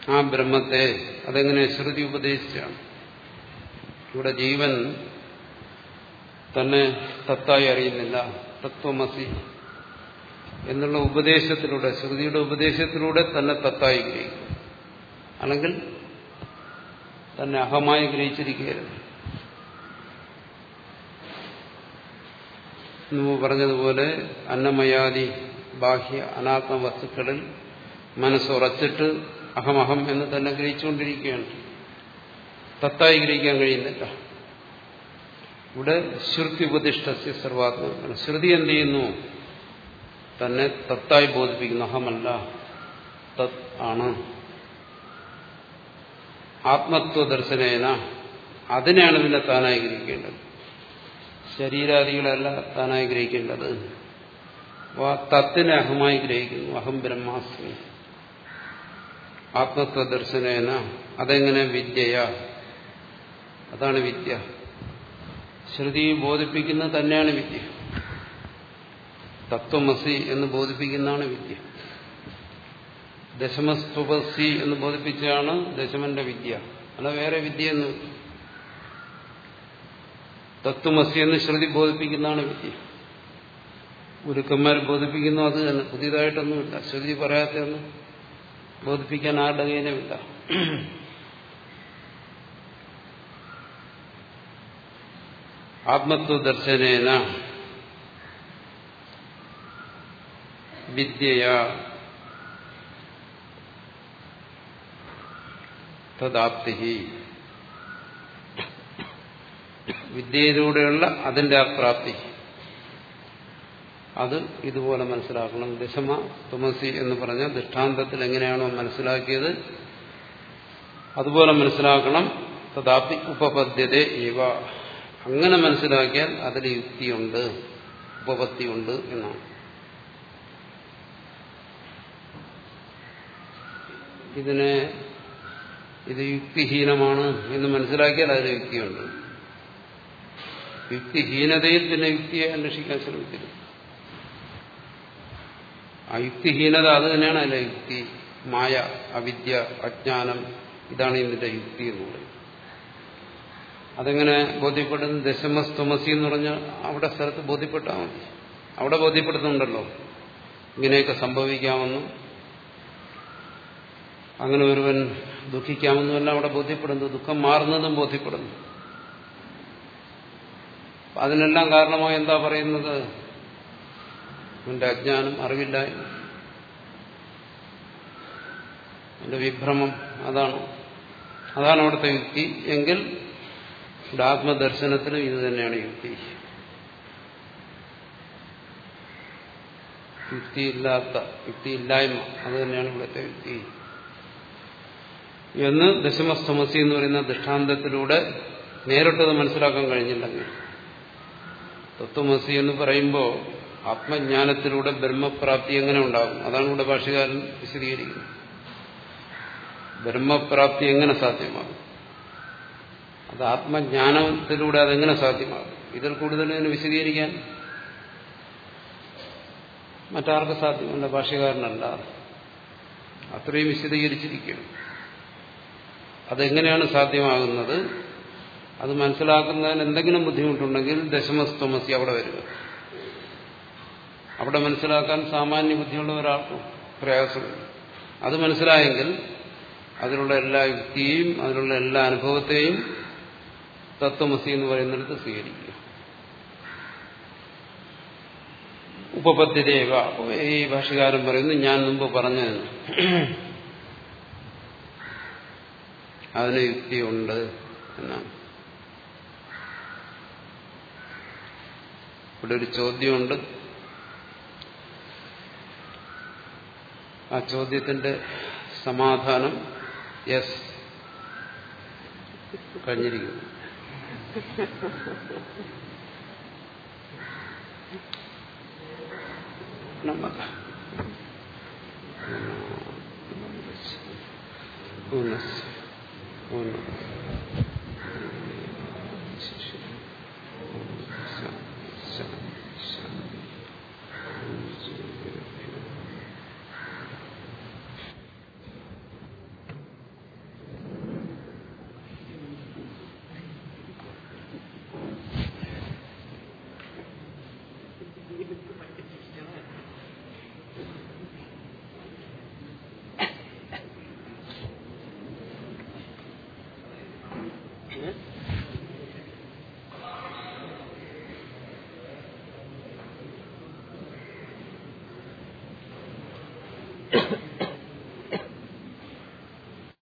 ആ ബ്രഹ്മത്തെ അതെങ്ങനെ ശ്രുതി ഉപദേശിച്ചാണ്? ഇവിടെ ജീവൻ തന്നെ തത്തായി അറിയുന്നില്ല. തത്വമസി എന്നുള്ള ഉപദേശത്തിലൂടെ ശ്രുതിയുടെ ഉപദേശത്തിലൂടെ തന്നെ തത്തായി ഗ്രഹിക്കും അല്ലെങ്കിൽ തന്നെ അഹമായി ഗ്രഹിച്ചിരിക്കുകയായിരുന്നു. മുമ്പ് പറഞ്ഞതുപോലെ അന്നമയാദി ബാഹ്യ അനാത്മ വസ്തുക്കളിൽ മനസ്സുറച്ചിട്ട് അഹമഹം എന്ന് തന്നെ ഗ്രഹിച്ചുകൊണ്ടിരിക്കുകയാണ്. തത്തായി ഗ്രഹിക്കാൻ കഴിയുന്നില്ല. ഇവിടെ ശ്രുതി ഉപദിഷ്ടസ്യ സർവാത്മ. ശ്രുതി എന്ത് ചെയ്യുന്നു? തന്നെ തത്തായി ബോധിപ്പിക്കുന്നു. അഹമല്ല. തത് ആണ്. ആത്മത്വ ദർശനേന അതിനെയാണ് പിന്നെ താനായി ഗ്രഹിക്കേണ്ടത്. ശരീരാദികളല്ല താനായി ഗ്രഹിക്കേണ്ടത് തത്തിനെ അഹമായി ഗ്രഹിക്കുന്നു. അഹം ബ്രഹ്മാസ്മി. ആത്മത്വ ദർശനേന അതെങ്ങനെ വിദ്യയാ? അതാണ് വിദ്യ. ശ്രുതി ബോധിപ്പിക്കുന്നത് തന്നെയാണ് വിദ്യ. തത്വമസി എന്ന് ബോധിപ്പിക്കുന്നതാണ് വിദ്യ. ദശമസ്തുപസി എന്ന് ബോധിപ്പിച്ചാണ് ദശമന്റെ വിദ്യ. അല്ല വേറെ വിദ്യയൊന്നും തത്വമസി എന്ന് ശ്രുതി ബോധിപ്പിക്കുന്നതാണ് വിദ്യ ഗുരുക്കന്മാർ ബോധിപ്പിക്കുന്നു അത് തന്നെ. പുതിയതായിട്ടൊന്നുമില്ല. ശ്രുതി പറയാത്തൊന്നും ബോധിപ്പിക്കാൻ ആരുടെ കയ്യിലുമില്ല. ആത്മത്വ ദർശനേന വിദ്യയ തദാപ്തി വിദ്യയിലൂടെയുള്ള അതിന്റെ അപ്രാപ്തി. അത് ഇതുപോലെ മനസ്സിലാക്കണം. ദശമ തുമസി എന്ന് പറഞ്ഞ ദൃഷ്ടാന്തത്തിൽ എങ്ങനെയാണോ മനസ്സിലാക്കിയത് അതുപോലെ മനസ്സിലാക്കണം. തഥാപി ഉപപദ്ധ്യത ഇവ. അങ്ങനെ മനസ്സിലാക്കിയാൽ അതിൽ യുക്തിയുണ്ട് ഉപപത്തിയുണ്ട് എന്നാണ്. ഇതിനെ ഇത് യുക്തിഹീനമാണ് എന്ന് മനസ്സിലാക്കിയാൽ അതിൽ യുക്തിയുണ്ട്. യുക്തിഹീനതയിൽ പിന്നെ യുക്തിയെ അന്വേഷിക്കാൻ ശ്രമിക്കരുത്. ആ യുക്തിഹീനത അത് തന്നെയാണ് അതിലെ യുക്തി മായ അവിദ്യ അജ്ഞാനം ഇതാണ് ഇതിന്റെ യുക്തി എന്ന് പറയുന്നത്. അതെങ്ങനെ ബോധ്യപ്പെടുന്നു ദശമസ്തമസി എന്ന് പറഞ്ഞാൽ അവിടെ സ്ഥലത്ത് ബോധ്യപ്പെട്ടാൽ മതി. അവിടെ ബോധ്യപ്പെടുന്നുണ്ടല്ലോ ഇങ്ങനെയൊക്കെ സംഭവിക്കാമെന്നും അങ്ങനെ ഒരുവൻ ദുഃഖിക്കാമെന്നുമല്ല അവിടെ ബോധ്യപ്പെടുന്നു. ദുഃഖം മാറുന്നതും ബോധ്യപ്പെടുന്നു. അതിനെല്ലാം കാരണമായി എന്താ പറയുന്നത്? അവന്റെ അജ്ഞാനം അറിവില്ലായ്മ അവന്റെ വിഭ്രമം അതാണ്. അതാണ് അവിടുത്തെ യുക്തി. എങ്കിൽ ഇവിടെ ആത്മദർശനത്തിനും ഇത് തന്നെയാണ് യുക്തി. യുക്തിയില്ലാത്ത യുക്തിയില്ലായ്മ അത് തന്നെയാണ് ഇവിടുത്തെ യുക്തി. എന്ന് ദശമസ്തമസി എന്ന് പറയുന്ന ദൃഷ്ടാന്തത്തിലൂടെ നേരിട്ടത് മനസ്സിലാക്കാൻ കഴിഞ്ഞില്ലെങ്കിൽ തത്വമസി എന്ന് പറയുമ്പോൾ ആത്മജ്ഞാനത്തിലൂടെ ബ്രഹ്മപ്രാപ്തി എങ്ങനെ ഉണ്ടാകും? അതാണ് ഇവിടെ ഭാഷകാരൻ വിശദീകരിക്കുന്നത്. ബ്രഹ്മപ്രാപ്തി എങ്ങനെ സാധ്യമാകും? അത് ആത്മജ്ഞാനത്തിലൂടെ അതെങ്ങനെ സാധ്യമാകും? ഇതിൽ കൂടുതൽ ഇതിനെ വിശദീകരിക്കാൻ മറ്റാർക്ക് സാധ്യമല്ല ഭാഷകാരനല്ല. അത്രയും വിശദീകരിച്ചിരിക്കും അതെങ്ങനെയാണ് സാധ്യമാകുന്നത്? അത് മനസ്സിലാക്കുന്നതിന് എന്തെങ്കിലും ബുദ്ധിമുട്ടുണ്ടെങ്കിൽ ദശമസ്തമസി അവിടെ വരിക. അവിടെ മനസ്സിലാക്കാൻ സാമാന്യ ബുദ്ധിയുള്ള ഒരാൾക്കും പ്രയാസമില്ല അത് മനസ്സിലായെങ്കിൽ അതിലുള്ള എല്ലാ യുക്തിയെയും അതിലുള്ള എല്ലാ അനുഭവത്തെയും തത്വമസി എന്ന് പറയുന്നിടത്ത് സ്വീകരിക്കുക. ഉപപദ്ധ്യതേവ ഈ ഭാഷകാരം പറയുന്നു ഞാൻ മുമ്പ് പറഞ്ഞതിന് അതിന് യുക്തിയുണ്ട് എന്നാണ്. ഇവിടെ ഒരു ചോദ്യമുണ്ട്. ആ ചോദ്യത്തിന്റെ സമാധാനം യെസ്. കഴിഞ്ഞിരിക്കുന്നു. നമക പൂർണസ്